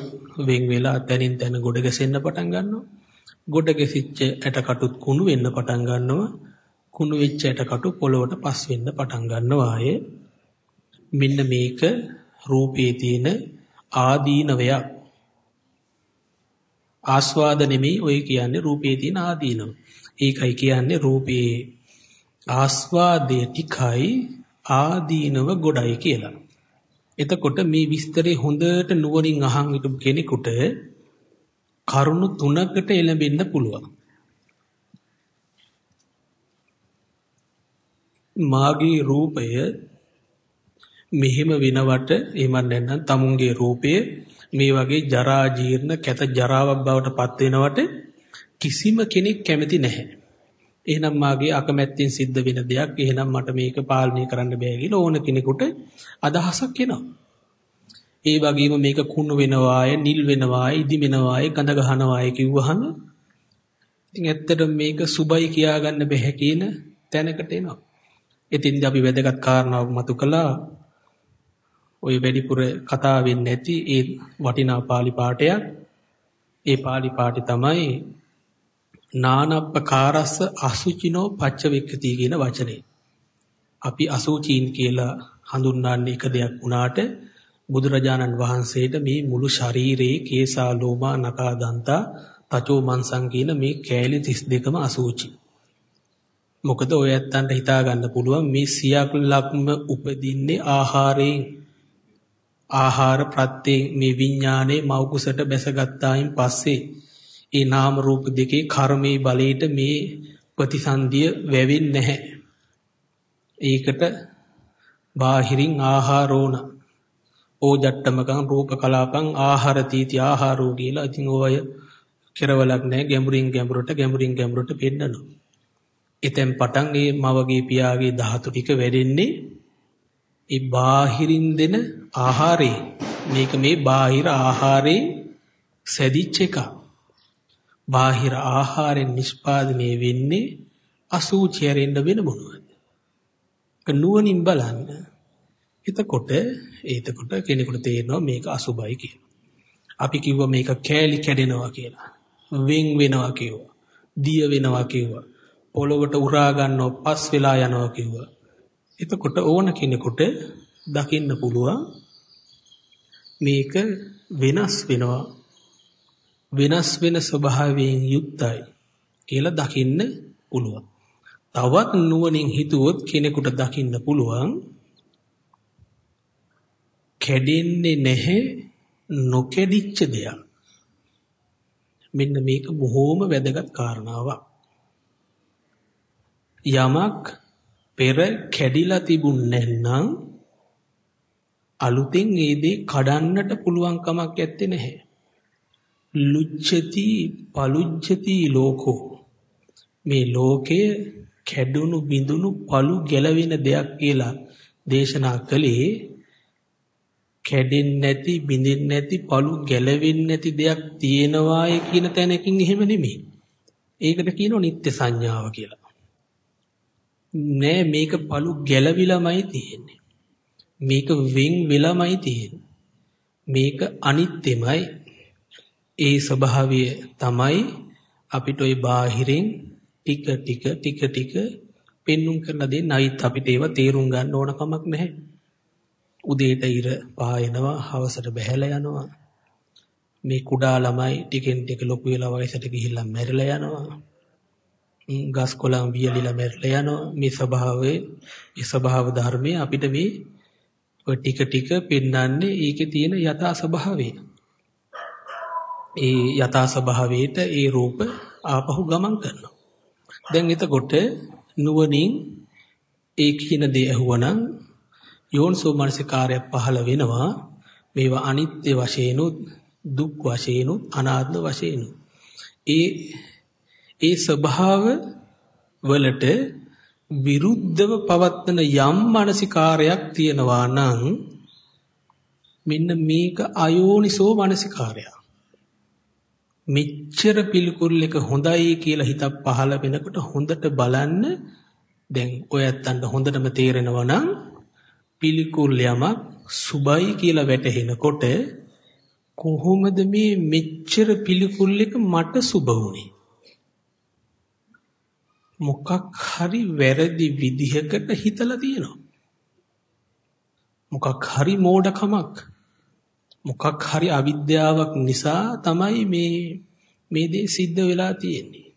වෙන් වෙලා තැනින් තැන ගොඩ ගැසෙන්න පටන් ගන්නවා. ගොඩ ගැසිච්ච ඇටකටුත් කුණු වෙන්න පටන් ගන්නවා. කුණු වෙච්ච ඇටකටු පොළොවට පස් වෙන්න පටන් ගන්නවා ආයේ. මෙන්න මේක රූපේ තියෙන ආදීනවයක්. ආස්වාද නෙමෙයි ඔය කියන්නේ රූපේ තියෙන ආදීනව. ඒකයි කියන්නේ රූපේ ආස්වාදයේ tikai ආදීනව ගොඩයි කියලා. එතකොට මේ විස්තරේ හොඳට නුවණින් අහන් හිටපු කෙනෙකුට කරුණු තුනකට එළඹෙන්න පුළුවන්. මාගේ රූපය මෙහෙම වෙනවට එහෙම නැත්නම් තමුන්ගේ රූපය මේ වගේ ජරා ජීර්ණ කැත ජරාවක් බවට පත් වෙනවට කිසිම කෙනෙක් කැමති නැහැ. එහෙනම් මාගේ අකමැත්තෙන් සිද්ධ වෙන දෙයක් එහෙනම් මට මේක පාලනය කරන්න බෑ කියලා ඕන කෙනෙකුට අදහසක් එනවා. ඒ වගේම මේක කුණු වෙනවාය, නිල් වෙනවාය, ඉදි වෙනවාය, ගඳ ගහනවාය කිව්වහම ඉතින් ඇත්තටම මේක සුබයි කියාගන්න බැහැ කියන තැනකට එනවා. ඉතින්ද අපි වැදගත් කාරණාවක් මතු කළා. ওই වැඩිපුර කතා වෙන්නේ නැති ඒ වටිනා pāli පාඨයක්. ඒ pāli පාඨය තමයි නානප්පකාරස්ස අසුචිනෝ පච්චවෙක්කති කියන වචනේ. අපි අසුචීන් කියලා හඳුන්වන්නේ එක දෙයක් වුණාට බුදුරජාණන් වහන්සේට මේ මුළු ශරීරයේ කේසා ලෝමා නකා දන්තා තචෝ මන්සං කියන මේ කෑලි 32ම අසුචි. මොකද ඔය ඇත්තන්ට හිතා ගන්න පුළුවන් මේ සියල්ලක්ම උපදින්නේ ආහාරයෙන්. ආහාර ප්‍රත්‍යයෙන් මේ විඥානේ මෞකුසට බැසගත්තායින් පස්සේ ඒ නාම රූප දෙකේ කර්මයේ බලයට මේ ප්‍රතිසන්දිය වැවෙන්නේ නැහැ. ඒකට බාහිරින් ආහාරෝණ ඕජට්ටමකං රූප කලාපං ආහාරතීති ආහාරෝ කියලා ඉතින් ඔය කෙරවලක් නැහැ ගැඹුරින් ගැඹුරට ගැඹුරින් ගැඹුරට පෙන්නනවා. එතෙන් පටන් මේ මවගේ පියාගේ ධාතු ටික වැඩෙන්නේ ඒ බාහිරින් දෙන ආහාරේ. මේක මේ බාහිර ආහාරේ සැදිච්ච එක. බාහිර ආහාරයෙන් නිෂ්පාදනය වෙන්නේ අසූචියරෙන්න වෙන මොනවද? නුවණින් බලන්න. එතකොට එතකොට කෙනෙකුට තේරෙනවා මේක අසුබයි කියලා. අපි කිව්වා මේක කෑලි කැඩෙනවා කියලා. වෙන් වෙනවා කිව්වා. දිය වෙනවා කිව්වා. පොළොවට උරා ගන්නව පස් වෙලා යනවා කිව්වා. එතකොට ඕන කෙනෙකුට දකින්න පුළුවන් මේක වෙනස් වෙනවා. වෙනස් වෙන ස්වභාවයෙන් යුක්තයි කියලා දකින්න පුළුවන්. තවත් නුවණින් හිතුවොත් කෙනෙකුට දකින්න පුළුවන් කැඩෙන්නේ නැහැ නොකැඩිච්ච දෙයක්. මෙන්න මේක බොහොම වැදගත් කාරණාවක්. යමක් පෙර කැඩිලා තිබුණ නැත්නම් අලුතෙන් ඒ දේ කඩන්නට පුළුවන් කමක් ඇත්තේ නැහැ. ලුච්ඡති පලුච්ඡති ලෝකෝ මේ ලෝකය කැඩුණු බිඳුණු පළු ගැලවෙන දෙයක් කියලා දේශනා කළේ කැඩෙන්නේ නැති, බිඳෙන්නේ නැති, පළු ගැලවෙන්නේ නැති දෙයක් තියෙනවාය කියන තැනකින් එහෙම නෙමෙයි. ඒකට කියනවා නිත්‍ය සංඥාව කියලා. නෑ මේක පළු ගැලවිලාමයි තියෙන්නේ. මේක වෙන් වෙලාමයි තියෙන්නේ. මේක අනිත්‍යමයි. ඒ ස්වභාවය තමයි අපිට ওই බාහිරින් ටික ටික ටික ටික පෙන්눔 කරලා දෙන්නේ. අයිත් අපිට ඒව තේරුම් ගන්න ඕන කමක් නැහැ. උදේට ඉර පායනවා, හවසට බැහැලා යනවා. මේ කුඩා ළමයි ටිකෙන් ටික ලොකු වෙලා වයසට ගිහිල්ලා මැරිලා යනවා. ගස් කොළන් වියලිලා මැරිලා යනවා. මේ ස්වභාවයේ ඒ ස්වභාව ධර්මයේ අපිට මේ ඔය ටික ටික පෙන්වන්නේ ඒකේ තියෙන යථා ස්වභාවය. ඒ යථා ස්වභාවයට ඒ රූප ආපහු ගමන් කරනවා. දැන් එතකොට නුවණින් ඒ කියන දේ ඇහුවනම් යෝන්සෝ මනසිකාරයක් පහළ වෙනවා. මේවා අනිත්‍ය වශයෙන්ුත් දුක් වශයෙන්ුත් අනාත්ම වශයෙන්ුත් ඒ ඒ ස්වභාව වලට විරුද්ධව පවත්වන යම් මානසිකාරයක් තියෙනවා නම් මෙන්න මේක අයෝනිසෝ මානසිකාරයක්. මෙච්චර පිළිකුල් එක හොඳයි කියලා හිතක් පහළ වෙනකොට හොඳට බලන්න දැන් ඔයත්තන්ට හොඳටම තේරෙනවා නම් පිළිකුල් යමක් සුබයි කියලා වැටහෙනකොට කොහොමද මේ මෙච්චර පිළිකුල් එක මට සුබ වුනේ මොකක් හරි වැරදි විදිහකට හිතලා තියෙනවා. මොකක් හරි මෝඩකමක් මොකක් හරි අවිද්‍යාවක් නිසා තමයි මේ මේ දේ සිද්ධ වෙලා තියෙන්නේ.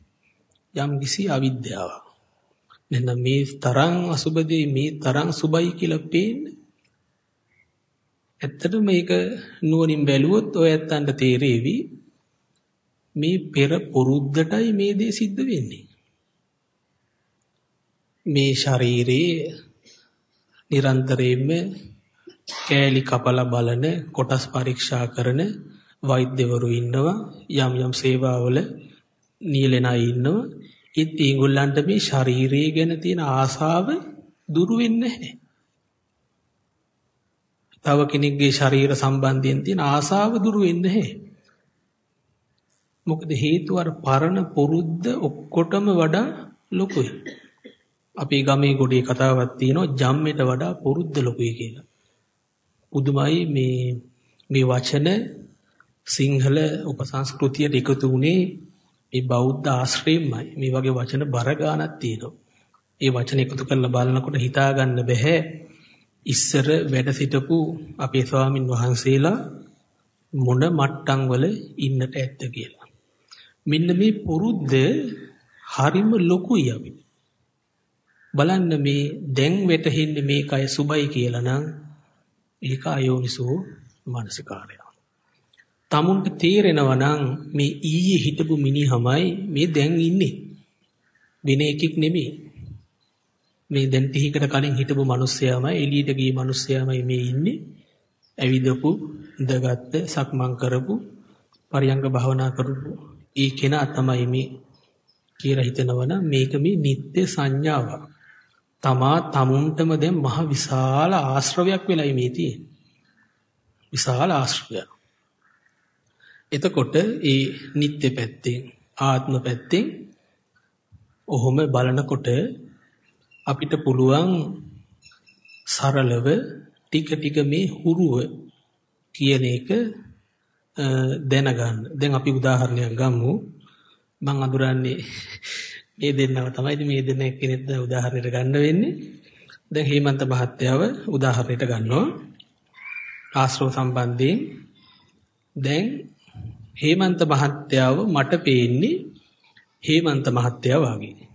යම් කිසි අවිද්‍යාවක්. මෙන්න මේ තරම් අසුබදී මේ තරම් සුබයි කියලා පේන්නේ. ඇත්තට මේක නුවණින් බැලුවොත් ඔය ඇත්තන්ට තේරෙවි මේ පෙර පුරුද්දටයි මේ දේ සිද්ධ වෙන්නේ. මේ ශරීරයේ නිරන්තරයෙන්ම කෑලි කපලා බලන කොටස් පරීක්ෂා කරන වෛද්‍යවරු ඉන්නවා යම් යම් සේවාවල නියැලෙන අය ඉන්නවා ඒත් ඒගොල්ලන්ට මේ ශරීරය ගැන තියෙන ආසාව දුරු වෙන්නේ නැහැ. තව කෙනෙක්ගේ ශරීර සම්බන්ධයෙන් තියෙන ආසාව දුරු වෙන්නේ නැහැ. මොකද හේතුව අර පරණ පුරුද්ද ඔක්කොටම වඩා ලොකුයි. අපේ ගමේ ගොඩේ කතාවක් තියෙනවා ජම්මෙට වඩා පුරුද්ද ලොකුයි කියලා. පුදුමයි මේ මේ වචන සිංහල උපසංස්කෘතියට එකතු වුණේ මේ බෞද්ධ ආශ්‍රයෙන්මයි. මේ වගේ වචන බර ගානක් තියෙනවා. ඒ වචන එකතු කරලා බලනකොට හිතා ගන්න බෑ ඉස්සර වැඩ සිටපු අපේ ස්වාමින් වහන්සේලා මොන මට්ටම් වල ඉන්නට ඇත්ද කියලා. මෙන්න මේ පුරුද්ද හරිම ලොකුයි අපිට. බලන්න මේ දැන් වැටහෙන්නේ මේකයි සුබයි කියලා නම් ඒක අයෝනිසෝ මානසිකාරය. tamunට තේරෙනවා නම් මේ ඊයේ හිටපු මිනිහමයි මේ දැන් ඉන්නේ. වෙන එකෙක් නෙමෙයි. මේ දැන් ටිකකට කලින් හිටපු මිනිස්සයාමයි එළියට ගිය මිනිස්සයාමයි මේ ඉන්නේ. ඇවිදපු, ඉඳගත්ත, සක්මන් කරපු, පරියංග භාවනා කරපු ඒ කෙනා තමයි මේ කියලා හිතනවනම් මේක මේ නිත්‍ය සංඥාවක්. තමා තමුන්ටම දැන් මහ විශාල ආශ්‍රවයක් වෙලයි මේ තියෙන්නේ. විශාල ආශ්‍රවයක්. එතකොට ඒ නිත්‍ය පැත්තෙන් ආත්ම පැත්තෙන් ඔහොම බලනකොට අපිට පුළුවන් සරලව ටික ටික මේ හුරුව කියන එක දැනගන්න. දැන් අපි උදාහරණයක් ගමු. මම අඳුරන්නේ මේ දෙන්නව තමයි මේ දෙන්න එක්කෙනෙක්ද උදාහරණයට ගන්න වෙන්නේ. දැන් හේමන්ත මහත්තයව උදාහරණයට ගන්නවා. ආශ්‍රව සම්බන්ධයෙන් දැන් හේමන්ත මහත්තයව මට පේන්නේ හේමන්ත මහත්තයා වගේ.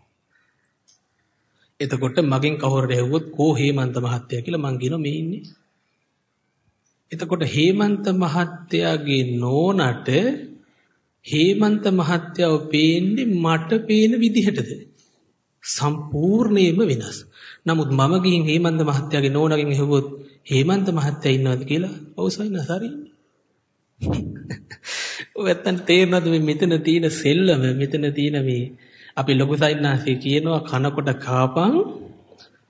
එතකොට මගෙන් කවුරුද ඇහුවොත් කෝ හේමන්ත මහත්තයා කියලා මං කියනවා මේ ඉන්නේ. එතකොට හේමන්ත මහත්තයාගේ නෝනට හේමන්ත මහත්තයව පේන්නේ මට පේන විදිහටද සම්පූර්ණයෙන්ම වෙනස්. නමුත් මම ගිහින් හේමන්ත මහත්තයාගේ නෝනගෙන් ඇහුවොත් හේමන්ත මහත්තයා ඉන්නවද කියලා ඔව් සයින්ස් හරි. ඔය ඇත්තන් තේරෙනවද මේ මෙතන තියෙන සෙල්ලම මෙතන තියෙන මේ අපි ලොකු සයින්නාසේ කියනවා කනකොට කාපන්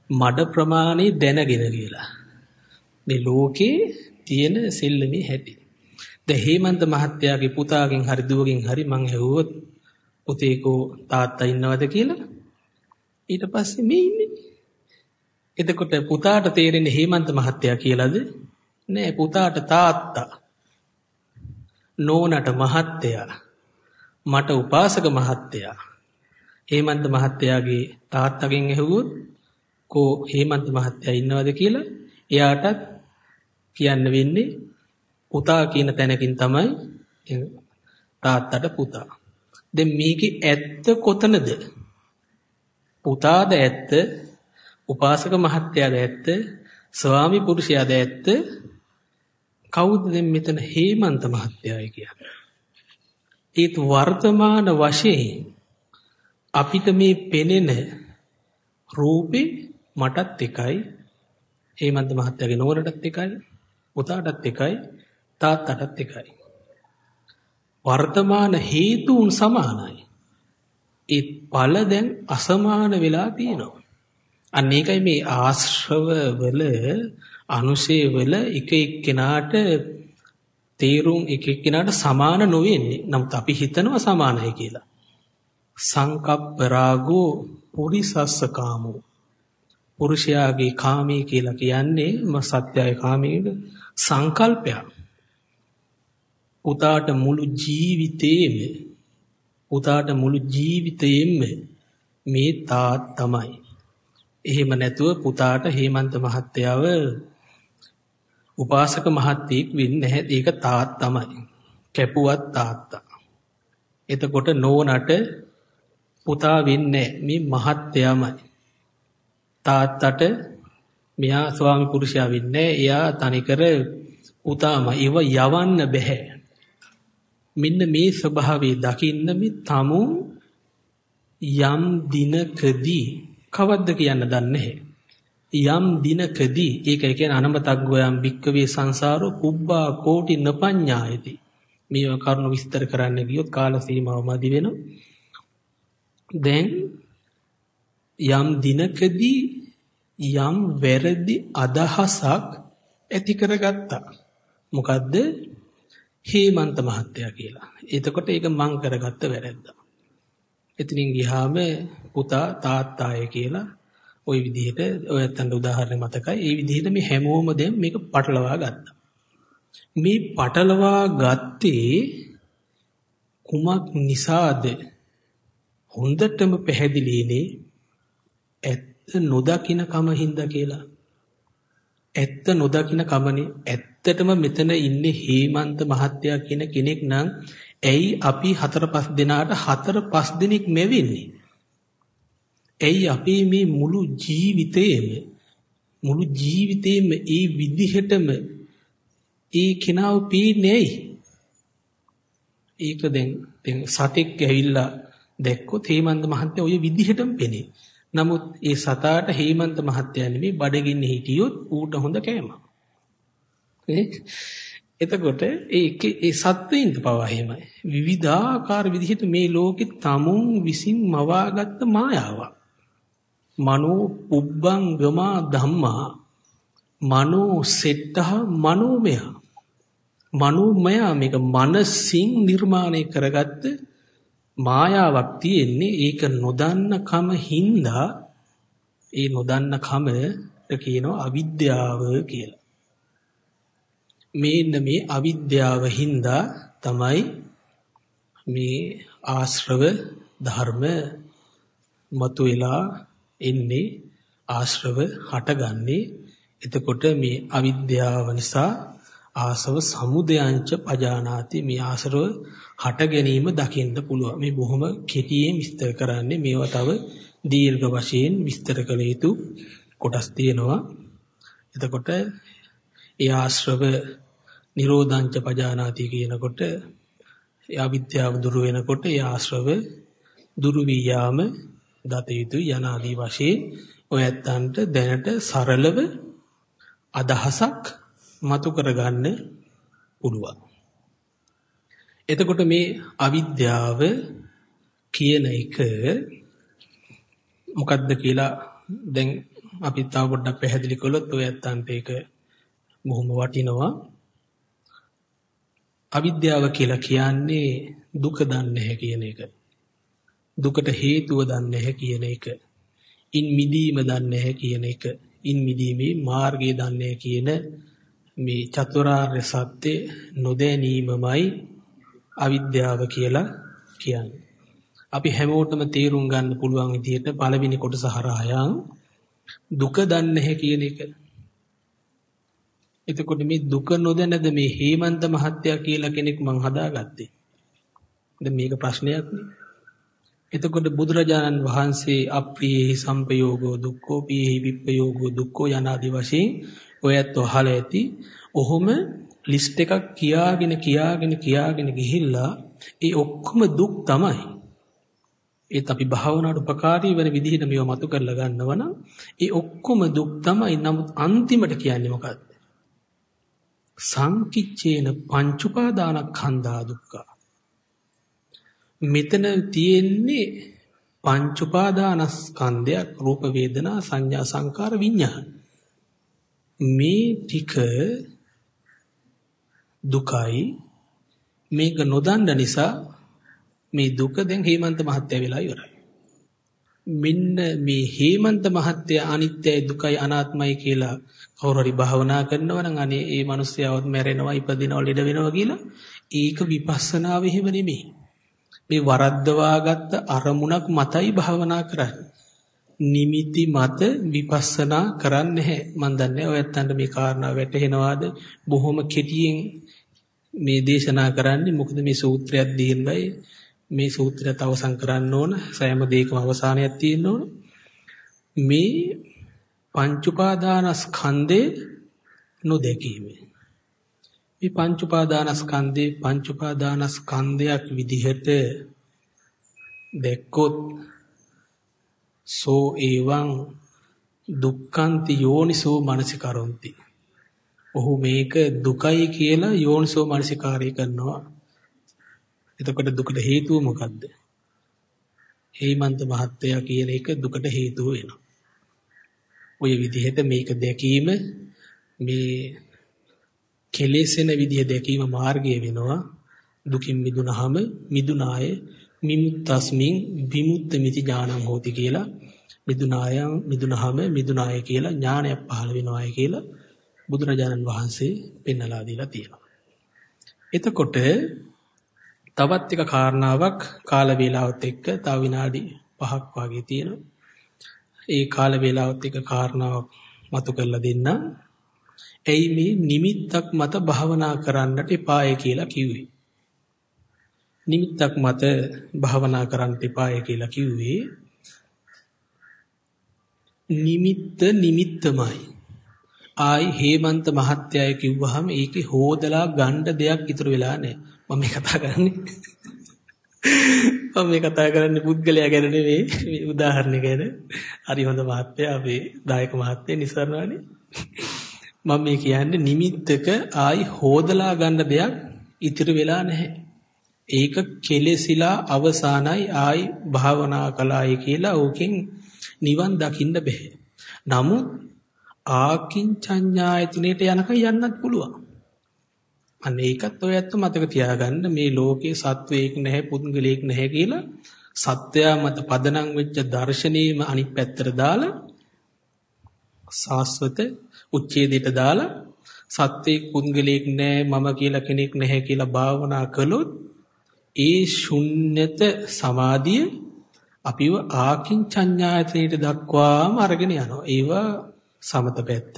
මඩ ප්‍රමාණය දැනගෙන කියලා. මේ ලෝකේ තියෙන සෙල්ලමේ හැටි. දැන් හේමන්ත මහත්තයාගේ පුතාගෙන් හරි දුවගෙන් හරි මං ඇහුවොත් පුතේකෝ තාත්තා ඉන්නවද කියලා ඊට පස්සේ මේ ඉන්නේ. එතකොට පුතාට තේරෙන්නේ හේමන්ත මහත්තයා කියලාද? නෑ පුතාට තාත්තා. නෝනට මහත්තයා. මට උපාසක මහත්තයා. හේමන්ත මහත්තයාගේ තාත්තගෙන් ඇහුවොත් කෝ හේමන්ත මහත්තයා ඉන්නවද කියලා එයාටත් කියන්න වෙන්නේ පුතා කියන තැනකින් තමයි තාත්තට පුතා. දැන් මේකේ ඇත්ත කොතනද? පුතාද ඇත්ත, උපාසක මහත්තයාද ඇත්ත, ස්වාමි පුරුෂයාද ඇත්ත? කවුද දැන් මෙතන හේමන්ත මහත්තයායි කියන්නේ? ඒත් වර්තමාන වශයෙන් අපිට මේ පෙනෙන රූපේ මටත් එකයි හේමන්ත මහත්තයාගේ නෝනටත් එකයි පුතාටත් එකයි තාත්තටත් එකයි. වර්තමාන හේතුන් සමානයි. ඒ ඵල දැන් අසමාන වෙලා තියෙනවා. අන්න ඒකයි මේ ආශ්‍රව වල අනුශේ වල එක එක්කෙනාට තේරුම් එක එක්කෙනාට සමාන නොවෙන්නේ. නමුත් අපි හිතනවා සමානයි කියලා. සංකප්ප රාගෝ පුරිසස්ස කාමෝ පුරුෂයාගේ කාමී කියලා කියන්නේ ම සත්‍යය කාමීක සංකල්පයක්. පුතාට මුළු ජීවිතේම පුතාට මුළු ජීවිතයෙන්ම මේ තාත් තමයි. එහෙම නැතුව පුතාට හේමන්ත මහත්තයාව උපාසක මහත්තයෙක් වෙන්නේ නැහැ. ඒක තාත් තමයි. කැපුවත් තාත්තා. එතකොට නෝනට පුතා වෙන්නේ මේ මහත්තයාමයි. තාත්තට මෙයා ස්වාමි පුරුෂයා වෙන්නේ එයා තනිකර පුතාම ඒව යවන්න බෑ. මෙන්න මේ ස්වභාවය දකින්න මේ තමු යම් දිනකදී කවද්ද කියන්න දන්නේ යම් දිනකදී ඒක කියන්නේ අනමතග්ගෝයම් භික්කවේ සංසාරෝ පුබ්බා කෝටි නපඤ්ඤායති මේව කරුණු විස්තර කරන්න ගියොත් කාල සීමාව මදි වෙනවා දැන් යම් දිනකදී යම් වැරදි අදහසක් ඇති කරගත්තා. මොකද්ද? හේමන්ත මහත්තයා කියලා. එතකොට ඒක මං කරගත්ත වැරද්ද. එතනින් ගියාම පුතා තාත්තාය කියලා ওই විදිහට ඔයත්තන්ට උදාහරණ මතකයි. ඒ විදිහට මේ හැමෝම දැන් මේක පටලවා ගත්තා. මේ පටලවා ගත්තේ කුමක් නිසාද? හොඳටම පැහැදිලිනේ ඇත්ත නොදකින කම හින්දා කියලා. ඇත්ත නොදකින කමනේ ඇත්තටම මෙතන ඉන්නේ හේමන්ත මහත්තයා කියන කෙනෙක් නම් ඇයි අපි හතර පහ දෙනාට හතර පහ දිනක් මෙවෙන්නේ? ඇයි අපි මේ මුළු ජීවිතේම මුළු ජීවිතේම ඒ විදිහටම ඒ කෙනාව පීන්නේ ඇයි? ඒක දැන් දැන් සතෙක් ඇවිල්ලා දැක්කොත් හේමන්ත මහත්තයා ওই විදිහටම පෙනේ. නමුත් ඒ සතාට හේමන්ත මහත්තයා නෙමෙයි බඩගින්නේ හිටියොත් ඌට හොඳ කෑමක්. එතකොට ඒ ඒ සත්වයින්ද පවා එහෙමයි. විවිධාකාර විදිහට මේ ලෝකෙ තමුන් විසින් මවාගත්ත මායාවක්. මනෝ පුබ්බංගමා ධම්මා මනෝ සෙට්ටහ මනෝමය මනෝමය මේක මනසින් නිර්මාණය කරගත්ත මායාවක් තියෙන්නේ ඒක නොදන්න කම හින්දා ඒ නොදන්න කමට කියනවා අවිද්‍යාව කියලා. මේන්න මේ අවිද්‍යාව හින්දා තමයි මේ ආශ්‍රව ධර්ම මතුවලා එන්නේ ආශ්‍රව හටගන්නේ එතකොට මේ අවිද්‍යාව නිසා ආසව සමුදයංච පජානාති මේ ආශ්‍රව හට ගැනීම දකින්න පුළුවන්. මේ බොහොම කෙටියෙන් විස්තර කරන්නේ මේවා තව දීර්ඝ වශයෙන් විස්තර කළ යුතු කොටස් තියෙනවා. එතකොට ඒ ආශ්‍රව නිරෝධංච පජානාති කියනකොට ඒ අවිද්‍යාව දුරු වෙනකොට ඒ ආශ්‍රව දුරු වී යාම දත යුතු යනාදී වශයෙන් ඔය ඇත්තන්ට දැනට සරලව අදහසක් මතු කරගන්න පුළුවන්. එතකොට මේ අවිද්‍යාව කියන එක මොකද්ද කියලා දැන් අපි තව පොඩ්ඩක් පැහැදිලි කළොත් ඔය ඇත්තන්ට ඒක බොහොම වටිනවා. අවිද්‍යාව කියලා කියන්නේ දුක දන්නේ නැහැ කියන එක. දුකට හේතුව දන්නේ නැහැ කියන එක. ඉන් මිදීම දන්නේ නැහැ කියන එක. ඉන් මිදීමේ මාර්ගය දන්නේ කියන මේ චතුරාර්ය සත්‍ය නොදැනීමමයි අවිද්‍යාව කියලා කියන්නේ. අපි හැමෝටම තේරුම් ගන්න පුළුවන් විදිහට පළවෙනි කොටස හරහා දුක දන්නේ නැහැ කියන එක. එතකොට මේ දුක නොදැනද මේ හේමන්ත මහත්තයා කියලා කෙනෙක් මං හදාගත්තේ. දැන් මේක ප්‍රශ්නයක් නේ. එතකොට බුදුරජාණන් වහන්සේ අප්‍රියෙහි සම්පයෝගෝ දුක්ඛෝ පියෙහි විප්පයෝගෝ දුක්ඛෝ යනාදි වශයෙන් ඔයත් අහලා ඇති. ඔහොම ලිස්ට් එකක් කියාගෙන කියාගෙන කියාගෙන ගිහිල්ලා ඒ ඔක්කොම දුක් තමයි. ඒත් අපි භාවනාවට උපකාරී වෙන විදිහට මේව මතු කරලා ගන්නවා නම් ඒ ඔක්කොම දුක් තමයි. නමුත් අන්තිමට කියන්නේ මොකක්ද? සංකිච්චේන පංච උපාදානස්කන්ධා දුක්ඛ. මෙතන තියෙන්නේ පංච උපාදානස්කන්ධයක් රූප වේදනා සංඥා සංකාර විඤ්ඤාණ. මේ ටික දුකයි මේක නොදන්න නිසා මේ දුක දැන් හේමන්ත මහත්තයා වෙලා ඉවරයි. මෙන්න මේ හේමන්ත මහත්තයා අනිත්‍යයි දුකයි අනාත්මයි කියලා කවුරු හරි භාවනා කරනවා නම් අනේ ඒ මිනිස්යාවත් මැරෙනවා ඉපදිනවා ලෙඩ වෙනවා කියලා ඒක විපස්සනාව එහෙම නෙමෙයි. මේ වරද්දවාගත්ත අරමුණක් මතයි භාවනා කරන්නේ. නිමිති මත විපස්සනා කරන්නේ නැහැ. මන් දන්නේ ඔයත්තන්ට මේ කාරණා වැටහෙනවාද? බොහොම කෙටියෙන් මේ දේශනා කරන්නේ මොකද මේ සූත්‍රයක් දීර්ඝයි. මේ සූත්‍රයත් අවසන් කරන්න ඕන. සෑම දෙයකම අවසානයක් තියෙන්න ඕන. මේ පංච උපාදානස්කන්ධේ නොදැකීම. මේ පංච උපාදානස්කන්ධේ පංච උපාදානස්කන්ධයක් විදිහට දැක්කොත් සෝ එවං දුක්ඛන්ති යෝනිසෝ මනසිකරොන්ති. ඔහු මේක දුකයි කියලා යෝනිසෝ මනසිකාරය කරනවා. එතකොට දුකට හේතුව මොකද්ද? හේමන්ත මහත්තයා කියන එක දුකට හේතුව වෙනවා. ওই විදිහට මේක දැකීම මේ කෙලෙසෙන විදිහ දැකීම මාර්ගය වෙනවා. දුකින් මිදුනහම මිදුනාය මිමුත්තස්මින් විමුක්ත මිති ඥානං හෝති කියලා මිදුනායන් මිදුනහම මිදුනාය කියලා ඥානයක් පහළ වෙනවායි කියලා බුදුරජාණන් වහන්සේ පෙන්වලා දීලා තියෙනවා. එතකොට තවත් එක කාරණාවක් කාල වේලාවත් එක්ක තව විනාඩි 5ක් වගේ තියෙනවා. ඒ කාල වේලාවත් එක්ක කාරණාවක් මතු කරලා දෙන්න. එයි මේ නිමිත්තක් මත භාවනා කරන්නට එපාය කියලා කිව්වේ. නිමිත්තක් මත භාවනා කරන්න එපාය කියලා කිව්වේ නිමිත්ත නිමිත්තමයි. ආයි හේමන්ත මහත්තයයි කිව්වහම ඒකේ හොදලා ගණ්ඩ දෙයක් ඉතුරු වෙලා නැහැ. මම මේ කතා කරන්නේ මම මේ කතා කරන්නේ පුද්ගලයා ගැන නෙවෙයි මේ උදාහරණ ගැන. හරි හොඳ මහත්තයා අපේ දායක මහත්තයා නිසරණවනේ. මම මේ කියන්නේ නිමිත්තක ආයි හොදලා ගන්න දෙයක් ඉතිරි වෙලා නැහැ. ඒක කෙලෙසිලා අවසానයි ආයි භාවනා කළායි කියලා ඕකෙන් නිවන් දකින්න බෑ. නමුත් ආකින්චඤ්ඤායතනෙට යනකම් යන්නත් පුළුවන්. අන්න ඒකත් ඔය ඇත්ත මතක තියාගන්න මේ ලෝකේ සත්වයක් නැහැ පුද්ගලයෙක් නැහැ කියලා සත්වයා මත පදනම් වෙච්ච දර්ශනීයම අනිත් පැත්තට දාලා සාස්වත උච්ඡේදයට දාලා සත්වයක් පුද්ගලයෙක් නැහැ මම කියලා කෙනෙක් නැහැ කියලා භාවනා කළොත් ඒ ශුන්්‍යත සමාධිය අපිව ආකින්චඤ්ඤායතනයට දක්වාම අරගෙන යනවා. ඒවා සමත පැත්ත.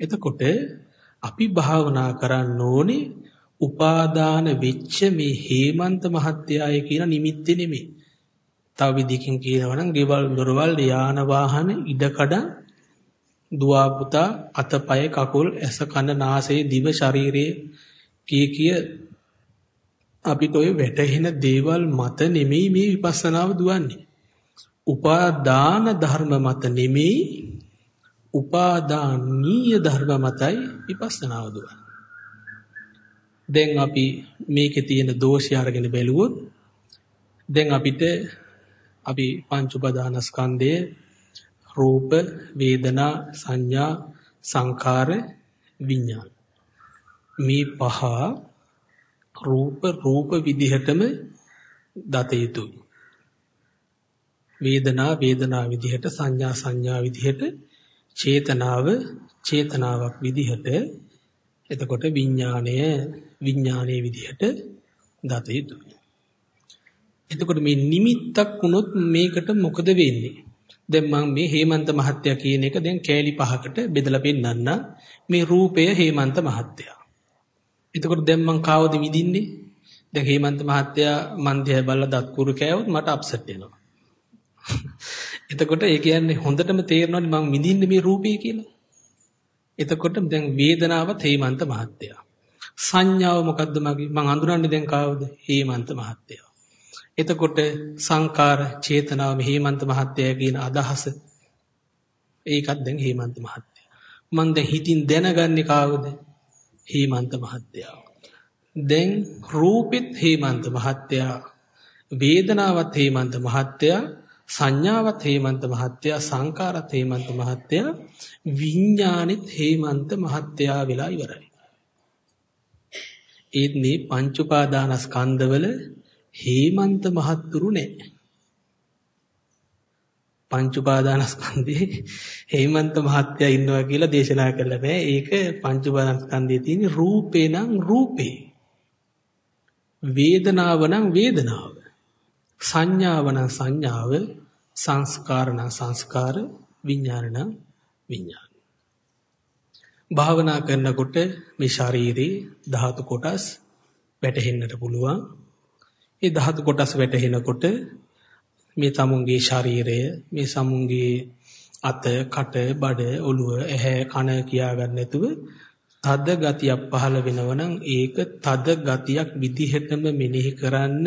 එතකොට අපි භාවනා කරන්න ඕනේ උපාදාන වෙච්ච මේ හේමන්ත මහත්තයාය කියන නිමිත්ත නෙමෙයි. තව විදිහකින් කියනවා නම් ගෙවල් දොරවල් යාන වාහන ඉඩකඩ දුව පුතා අතපය කකුල් ඇස කන නාසය දිව ශරීරයේ කී කිය අපිට ඔය වැටහෙන දේවල් මත නෙමෙයි මේ විපස්සනාව දුවන්නේ. උපාදාන ධර්ම මත නෙමෙයි උපාදානීය ධර්ම මතයි විපස්සනාව දුවන්නේ. දැන් අපි මේකේ තියෙන දෝෂය අරගෙන බැලුවොත් දැන් අපිට අපි පංච උපාදානස්කන්ධයේ රූප වේදනා සංඥා සංකාර විඥාන මේ පහ රූප රූප විදිහටම දත යුතුයි. වේදනා වේදනා විදිහට සංඥා සංඥා විදිහට චේතනාව චේතනාවක් විදිහට එතකොට විඥාණය විඥානයේ විදිහට දත යුතුයි. එතකොට මේ නිමිත්තක් වුණොත් මේකට මොකද වෙන්නේ? දැන් මම මේ හේමන්ත මහත්තයා කියන එක දැන් කෑලි පහකට බෙදලා පෙන්නන්න මේ රූපය හේමන්ත මහත්තයා. එතකොට දැන් මං කාවද විඳින්නේ? දැන් හේමන්ත මහත්තයා මන් දිහා බලලා දත් කුරු කෑවොත් මට අප්සෙට් වෙනවා. එතකොට ඒ කියන්නේ හොඳටම තේරෙනවනේ මං විඳින්නේ මේ රූපේ කියලා. එතකොට දැන් වේදනාවත් හේමන්ත මහත්තයා. සංඥාව මොකද්ද මගේ? මං අඳුරන්නේ දැන් කාවද? හේමන්ත මහත්තයා. එතකොට සංකාර චේතනාව හේමන්ත මහත්තයා කියන අදහස ඒකත් දැන් හේමන්ත මහත්තයා. මං දැන් හිතින් දැනගන්නේ කාවද? හේමන්ත මහත්තයා. දැන් රූපෙත් හේමන්ත මහත්තයා වේදනාවත් හේමන්ත මහත්තයා සංඥාවත් හේමන්ත මහත්තයා සංකාරත් හේමන්ත මහත්තයා විඥානෙත් හේමන්ත මහත්තයා වෙලා ඉවරයි. ඒත් මේ පංච උපාදානස්කන්ධවල හේමන්ත මහත්තුරු නැහැ. පංච උපාදානස්කන්ධේ හේමන්ත මහත්තයා ඉන්නවා කියලා දේශනා කළා බෑ. ඒක පංච උපාදානස්කන්ධයේ තියෙන රූපේ නම් රූපේ. වේදනාව නම් වේදනාව. සංඥාව නම් සංඥාව, සංස්කාර නම් සංස්කාර, විඥාන නම් විඥාන. භාවනා කරනකොට මේ ශාරීරික ධාතු කොටස් වැටහෙන්නට පුළුවන්. ඒ ධාතු කොටස් වැටහෙනකොට මේ තමුන්ගේ ශරීරය මේ සමුන්ගේ අත කට බඩ ඔළුව ඇහැ කන කියා ගන්න නැතුව තද ගතියක් පහළ වෙනවනම් ඒක තද ගතියක් විදිහටම මෙනෙහි කරන්න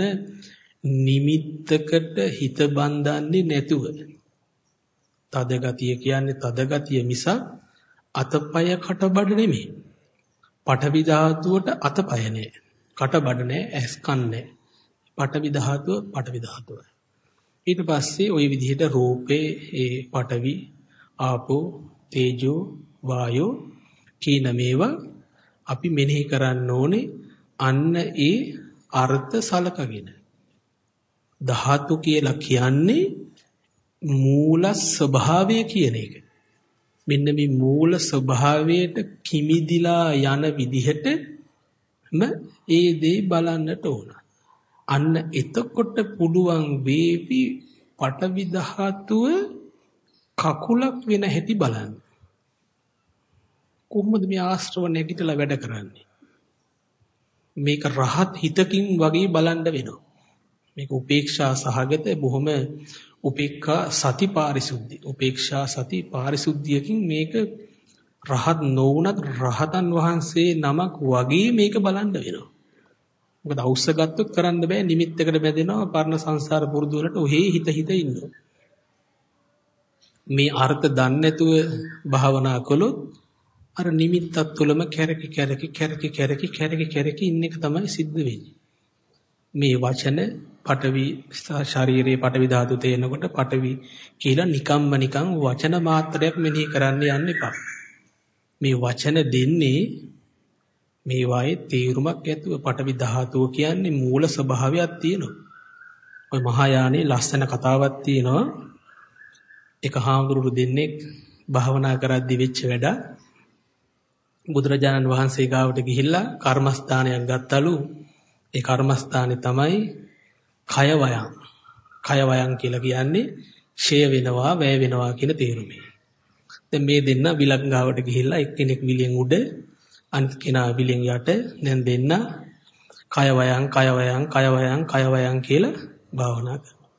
නිමිත්තකට හිත බඳන්නේ නැතුව තද ගතිය කියන්නේ තද ගතිය මිසක් අතපය කටබඩ නෙමෙයි. පඨවි ධාතුවට අතපය නෑ. කටබඩ නෑ, ඇස් කන් නෑ. පඨවි ධාතුව පඨවි ධාතුව. ඊට පස්සේ ওই විදිහට රූපේ ඒ පඨවි ආපෝ තේජෝ වායෝ කීන මේවා අපි මෙනෙහි කරන්න ඕනේ අන්න ඒ අර්ථ සලකගෙන ධාතු කියලා කියන්නේ මූල ස්වභාවය කියන එක. මෙන්න මේ මූල ස්වභාවයට කිමිදිලා යන විදිහටම ඒ දේ බලන්නට ඕන. අන්න එතකොට පුළුවන් වේවි පටවි ධාතුව කකුලක් වෙන හැටි බලන්න. කොහොමද මේ ආශ්‍රව නැගිටලා වැඩ කරන්නේ? මේක රහත් හිතකින් වගේ බලන්න වෙනවා. මේක උපේක්ෂා සහගත බොහොම උපේක්ඛා සති පාරිසුද්ධි. උපේක්ෂා සති පාරිසුද්ධියකින් මේක රහත් නොවුනත් රහතන් වහන්සේ නමක් වගේ මේක බලන්න වෙනවා. මොකද අවශ්‍ය ගත්තොත් කරන්න බෑ නිමිත්තකට බැඳෙනවා පරණ සංසාර පුරුදු වලට ඔහේ හිත හිත ඉන්නවා. මේ අර්ථ දන්නේ නැතුව භාවනා කළොත් අර නිමිත්තත් තුළම කැරකි කැරකි කැරකි කැරකි කැරකි කැරකි ඉන්න එක තමයි සිද්ධ වෙන්නේ. මේ වචන පටවි ශාරීරියේ පටවි ධාතු තේනකොට පටවි කියලා නිකම්ම නිකම් වචන මාත්‍රයක් මෙනෙහි කරන්න යන්න එපා. මේ වචන දෙන්නේ මේ වායේ තේරුමක් ඇතුව පටවි ධාතුව කියන්නේ මූල ස්වභාවයක් තියෙනවා. ඔය මහායානේ ලස්සන කතාවක් තියෙනවා. එක හාමුදුරුවෝ දෙන්නෙක් භාවනා කරද්දි වෙච්ච වැඩ බුදුරජාණන් වහන්සේ ගාවට ගිහිල්ලා කර්මස්ථානයක් ගත්තලු. ඒ කර්මස්ථානේ තමයි කය වයං. කය වයං කියලා කියන්නේ ෂය වෙනවා, වැය වෙනවා කියන තේරුමයි. දැන් මේ දෙන්න විලංගාවට ගිහිල්ලා එක්කෙනෙක් විලියෙන් උඩ අනිත් කෙනා විලියෙන් යට දැන් දෙන්න කය වයං, කය වයං, කය වයං, කය වයං කියලා භාවනා කරනවා.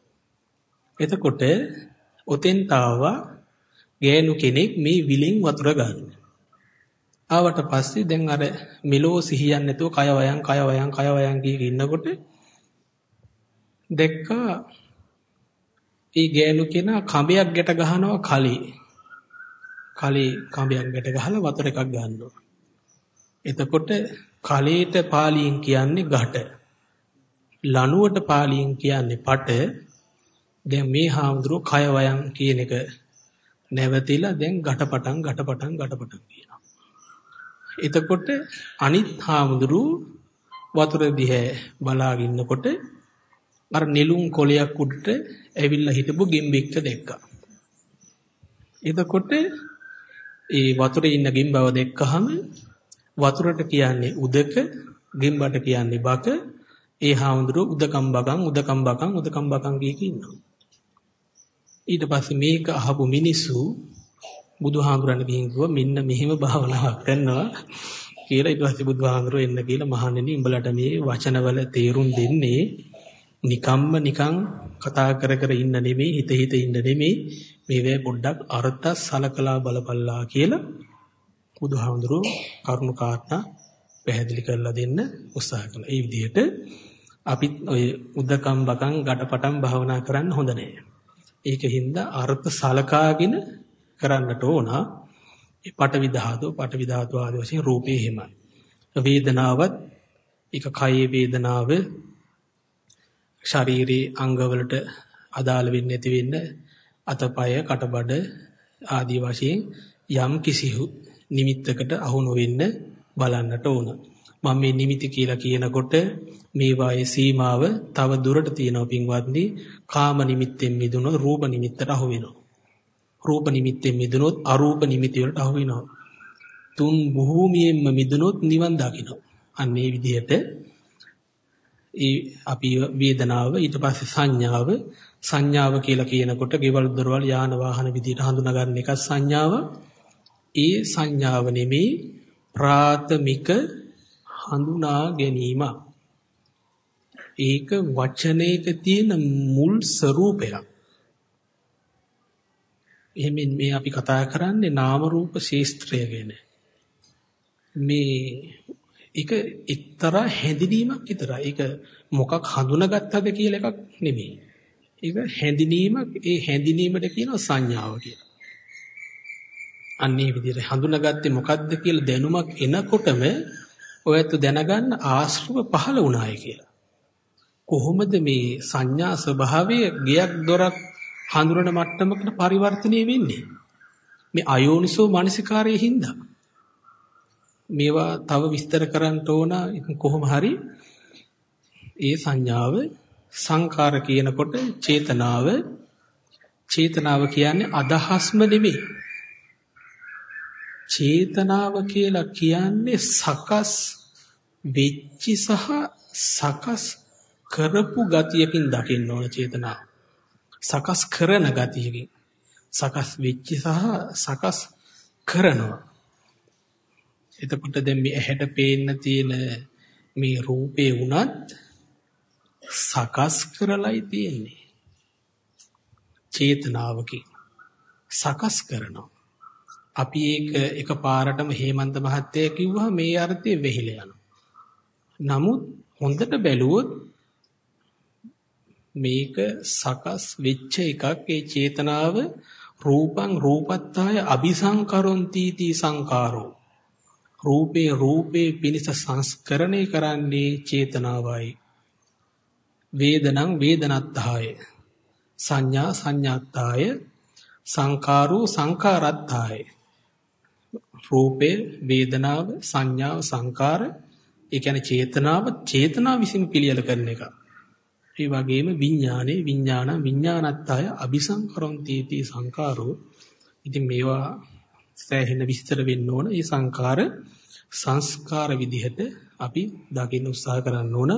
එතකොට ඔතෙන් තාවා ගෑනු කෙනෙක් මේ විලින් වතුර ගන්නවා. ආවට පස්සේ දැන් අර මෙලෝ සිහියන් නැතුව කය වයන් කය වයන් කය වයන් කිය ඉන්නකොට දැක්කා ඒ ගෑනු කෙනා කඹයක් ගැට ගහනවා කලී. කලී කඹයක් ගැට ගහලා වතුර එකක් ගන්නවා. එතකොට කලීට පාලියෙන් කියන්නේ ගහට. ලණුවට පාලියෙන් කියන්නේ පට. දැන් මේ හාමුදුරුවෝ කය වයන් කියන එක නැවතිලා දැන් ගටපටන් ගටපටන් ගටපටන් කියනවා. එතකොට අනිත් හාමුදුරුවෝ වතුර දිහා බලාගෙන ඉන්නකොට අර නෙළුම් කොලයක් උඩට ඇවිල්ලා හිටපු ගෙම්බෙක්ක දැක්කා. එතකොට ඒ වතුරේ ඉන්න ගෙම්බව දැක්කහම වතුරට කියන්නේ උදක, ගෙම්බට කියන්නේ බක. ඒ හාමුදුරුව උදකම් බකම් උදකම් බකම් උදකම් බකම් කිය ඉන්නවා. ඊට පස්සේ මේක අහපු මිනිස්සු බුදුහාමුදුරන් ගිහින් කිව්වා මෙන්න මෙහෙම භාවනාවක් කරනවා කියලා ඊට පස්සේ බුදුහාමුදුරුවෝ එන්න කියලා මහණෙනි උඹලට මේ වචනවල තේරුම් දෙන්නේ නිකම්ම නිකං කතා කර කර ඉන්න නෙමෙයි හිත හිත ඉන්න නෙමෙයි මේවේ පොඩ්ඩක් අර්ථ සලකලා බලපල්ලා කියලා බුදුහාමුදුරුවෝ කරුණු කාරණා පැහැදිලි කරලා දෙන්න උත්සාහ කළා. ඒ විදිහට අපිත් ඔය උද්දකම් බකම් ගඩපටම් භාවනා කරන්න හොඳ නෑ. ඒකින්ද අර්ථ සලකාගෙන කරන්නට ඕන. ඒ පටවි ධාතු, පටවි ධාතු ආදී වශයෙන් රූපේ එහෙමයි. වේදනාවත් ඒක කයේ වේදනාව ශාරීරික අංගවලට අදාළ වෙන්නේ නැති වෙන්න අතපය කටබඩ ආදී වශයෙන් යම් කිසිහු නිමිත්තකට අහු නොවෙන්න බලන්නට ඕන. මම මේ නිමිති කියලා කියනකොට මේවායේ සීමාව තව දුරට තියෙනවා පින්වත්නි. කාම නිමිත්තෙන් මිදුණොත් රූප නිමිත්තට අහු වෙනවා. රූප නිමිත්තෙන් මිදුණොත් අරූප නිමිති වලට අහු වෙනවා. තුන් භූමියෙන්ම මිදුණොත් නිවන් දකිනවා. අන්න ඒ විදිහට ඒ අපි වේදනාව ඊට පස්සේ සංඥාව සංඥාව කියලා කියනකොට ගෙවල් දොරවල් යාන වාහන විදිහට හඳුනා ගන්න එක සංඥාව ඒ සංඥාව නෙමේ ප්‍රාථමික හඳුනා ගැනීම ඒක වචනයක තියෙන මුල් ස්වરૂපයක් එහෙනම් මේ අපි කතා කරන්නේ නාම රූප ශේස්ත්‍රය ගැන මේ ඒක එක්තරා හැඳිනීමක් විතරයි. ඒක මොකක් හඳුනාගත්තද කියලා එකක් නෙමෙයි. ඒක හැඳිනීමක් ඒ හැඳිනීමට කියනවා සංඥාව කියලා. අන්නේ විදිහට හඳුනාගත්තේ මොකද්ද කියලා දැනුමක් එනකොටම ඔයත් දැනගන්න ආශ්‍රව පහළ වුණාය කියලා. කොහොමද මේ සංඥා ස්වභාවය ගියක් දොරක් හඳුනන මට්ටමකට පරිවර්තනය වෙන්නේ? මේ අයෝනිසෝ මානසිකාරයේ හින්දා. මේවා තව විස්තර කරන්න ඕන කොහොම හරි ඒ සංඥාව සංකාර කියනකොට චේතනාව චේතනාව කියන්නේ අදහස්ම නෙමෙයි චේතනාව කියලා කියන්නේ සකස් වෙච්චි සහ සකස් කරපු ගතියකින් දකින්න ඕන චේතනාව සකස් කරන ගතියකින් සකස් වෙච්චි සහ සකස් කරනවා එතකොට දැන් මේ ඇහැට පේන්න තියෙන මේ රූපේ වුණත් සකස් කරලයි තියෙන්නේ. චේතනාවකින් සකස් කරනවා. අපි ඒක එකපාරටම හේමන්ත මහත්තයා කිව්වහම මේ අර්ථය වෙහිලා යනවා. නමුත් හොඳට බැලුවොත් මේක සකස් වෙච්ච එකක් ඒ චේතනාව රූපං රූපත්තාය අபிසංකරොන්ති තී සංකාරෝ රූපේ රූපේ පිනිස සංස්කරණය කරන්නේ චේතනාවයි. වේදනං වේදනත්තාය. සංඥා සංඥාත්තාය. සංකාරෝ සංකාරත්තාය. රූපේ වේදනාව සංඥාව සංකාර ඒ කියන්නේ චේතනාව චේතනාව විසින් පිළියෙල කරන එක. ඒ වගේම විඥානේ විඥාන විඥානත්තාය අபிසංකරොන්ති තී සංකාරෝ ඉතින් මේවා සෑහෙන විස්තර වෙන්න ඕන. ඒ සංඛාර සංස්කාර විදිහට අපි දකින්න උත්සාහ කරන්න ඕන.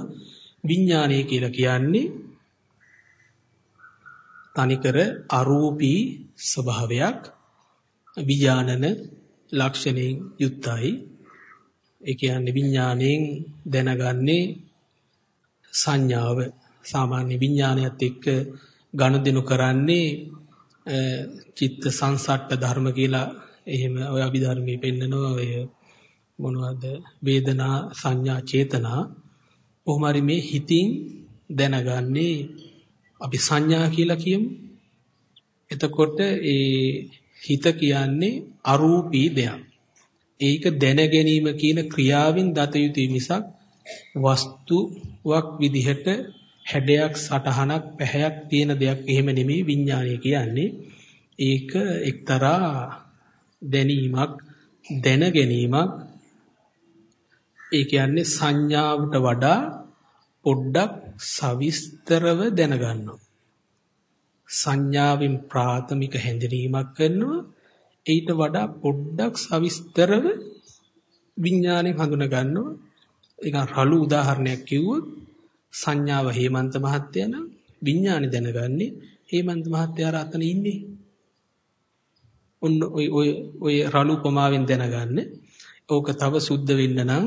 විඥානය කියලා කියන්නේ තනිකර අරූපී ස්වභාවයක් විඥානන ලක්ෂණයෙන් යුක්තයි. ඒ කියන්නේ විඥාණයෙන් දැනගන්නේ සංඥාව සාමාන්‍ය විඥානයත් එක්ක ගනුදෙනු කරන්නේ චිත්ත සංසට්ඨ ධර්ම කියලා එහෙම ඔය අභිධර්මයේ පෙන්නනවා ඔය මොනවද වේදනා සංඥා චේතනා කොහොම හරි මේ හිතින් දැනගන්නේ අපි සංඥා කියලා කියමු. එතකොට ඒ හිත කියන්නේ අරූපී දෙයක්. ඒක දැන ගැනීම කියන ක්‍රියාවෙන් දත යුතුයි මිසක් වස්තුවක් විදිහට හැඩයක් සටහනක් පැහැයක් තියෙන දෙයක් එහෙම නෙමෙයි විඥානය කියන්නේ. ඒක එක්තරා දැනීමක් දැන ගැනීමක් ඒ කියන්නේ සංඥාවට වඩා පොඩ්ඩක් සවිස්තරව දැනගන්නවා. සංඥාවෙන් ප්‍රාථමික හැඳිනීමක් කරනවා. ඊට වඩා පොඩ්ඩක් සවිස්තරව විඥාණයෙන් හඳුනා ගන්නවා. ඒක රළු උදාහරණයක් කිව්වොත් සංඥාව හේමන්ත මහත්තයා නම් විඥාණය දැනගන්නේ හේමන්ත මහත්තයා රතන ඉන්නේ. ඔන්න ඔය ඔය ඔය රළු උපමාවෙන් දැනගන්න. ඕක තව සුද්ධ වෙන්න නම්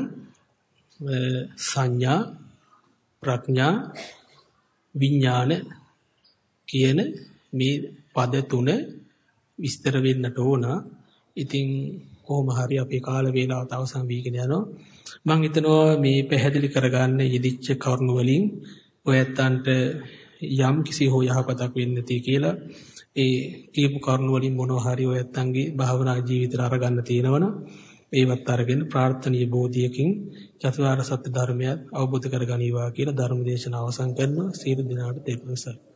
සංඥා ප්‍රඥා විඥාන කියන මේ පද තුන විස්තර වෙන්නට ඕන. ඉතින් කොහොම හරි අපේ කාල වේලාවත් අවසන් වීගෙන යනවා. මම හිතනවා මේ පැහැදිලි කරගන්න යෙදිච්ච කරුණු වලින් ඔයත්තන්ට යම් කිසි හෝ යහපතක් වෙන්න ඇති කියලා ඒ කියපු කරුණු වලින් මොනවා හරි ඔයත්තන්ගේ භාවනා ජීවිතේට අරගන්න තියෙනවනම් ඒවත් අරගෙන ප්‍රාර්ථනීය බෝධියකින් චතුරාර්ය සත්‍ය ධර්මයත් අවබෝධ කරගනීවා කියලා ධර්ම දේශනාව අවසන් කරනවා. සියලු දෙනාට තෙරුවන් සරණයි.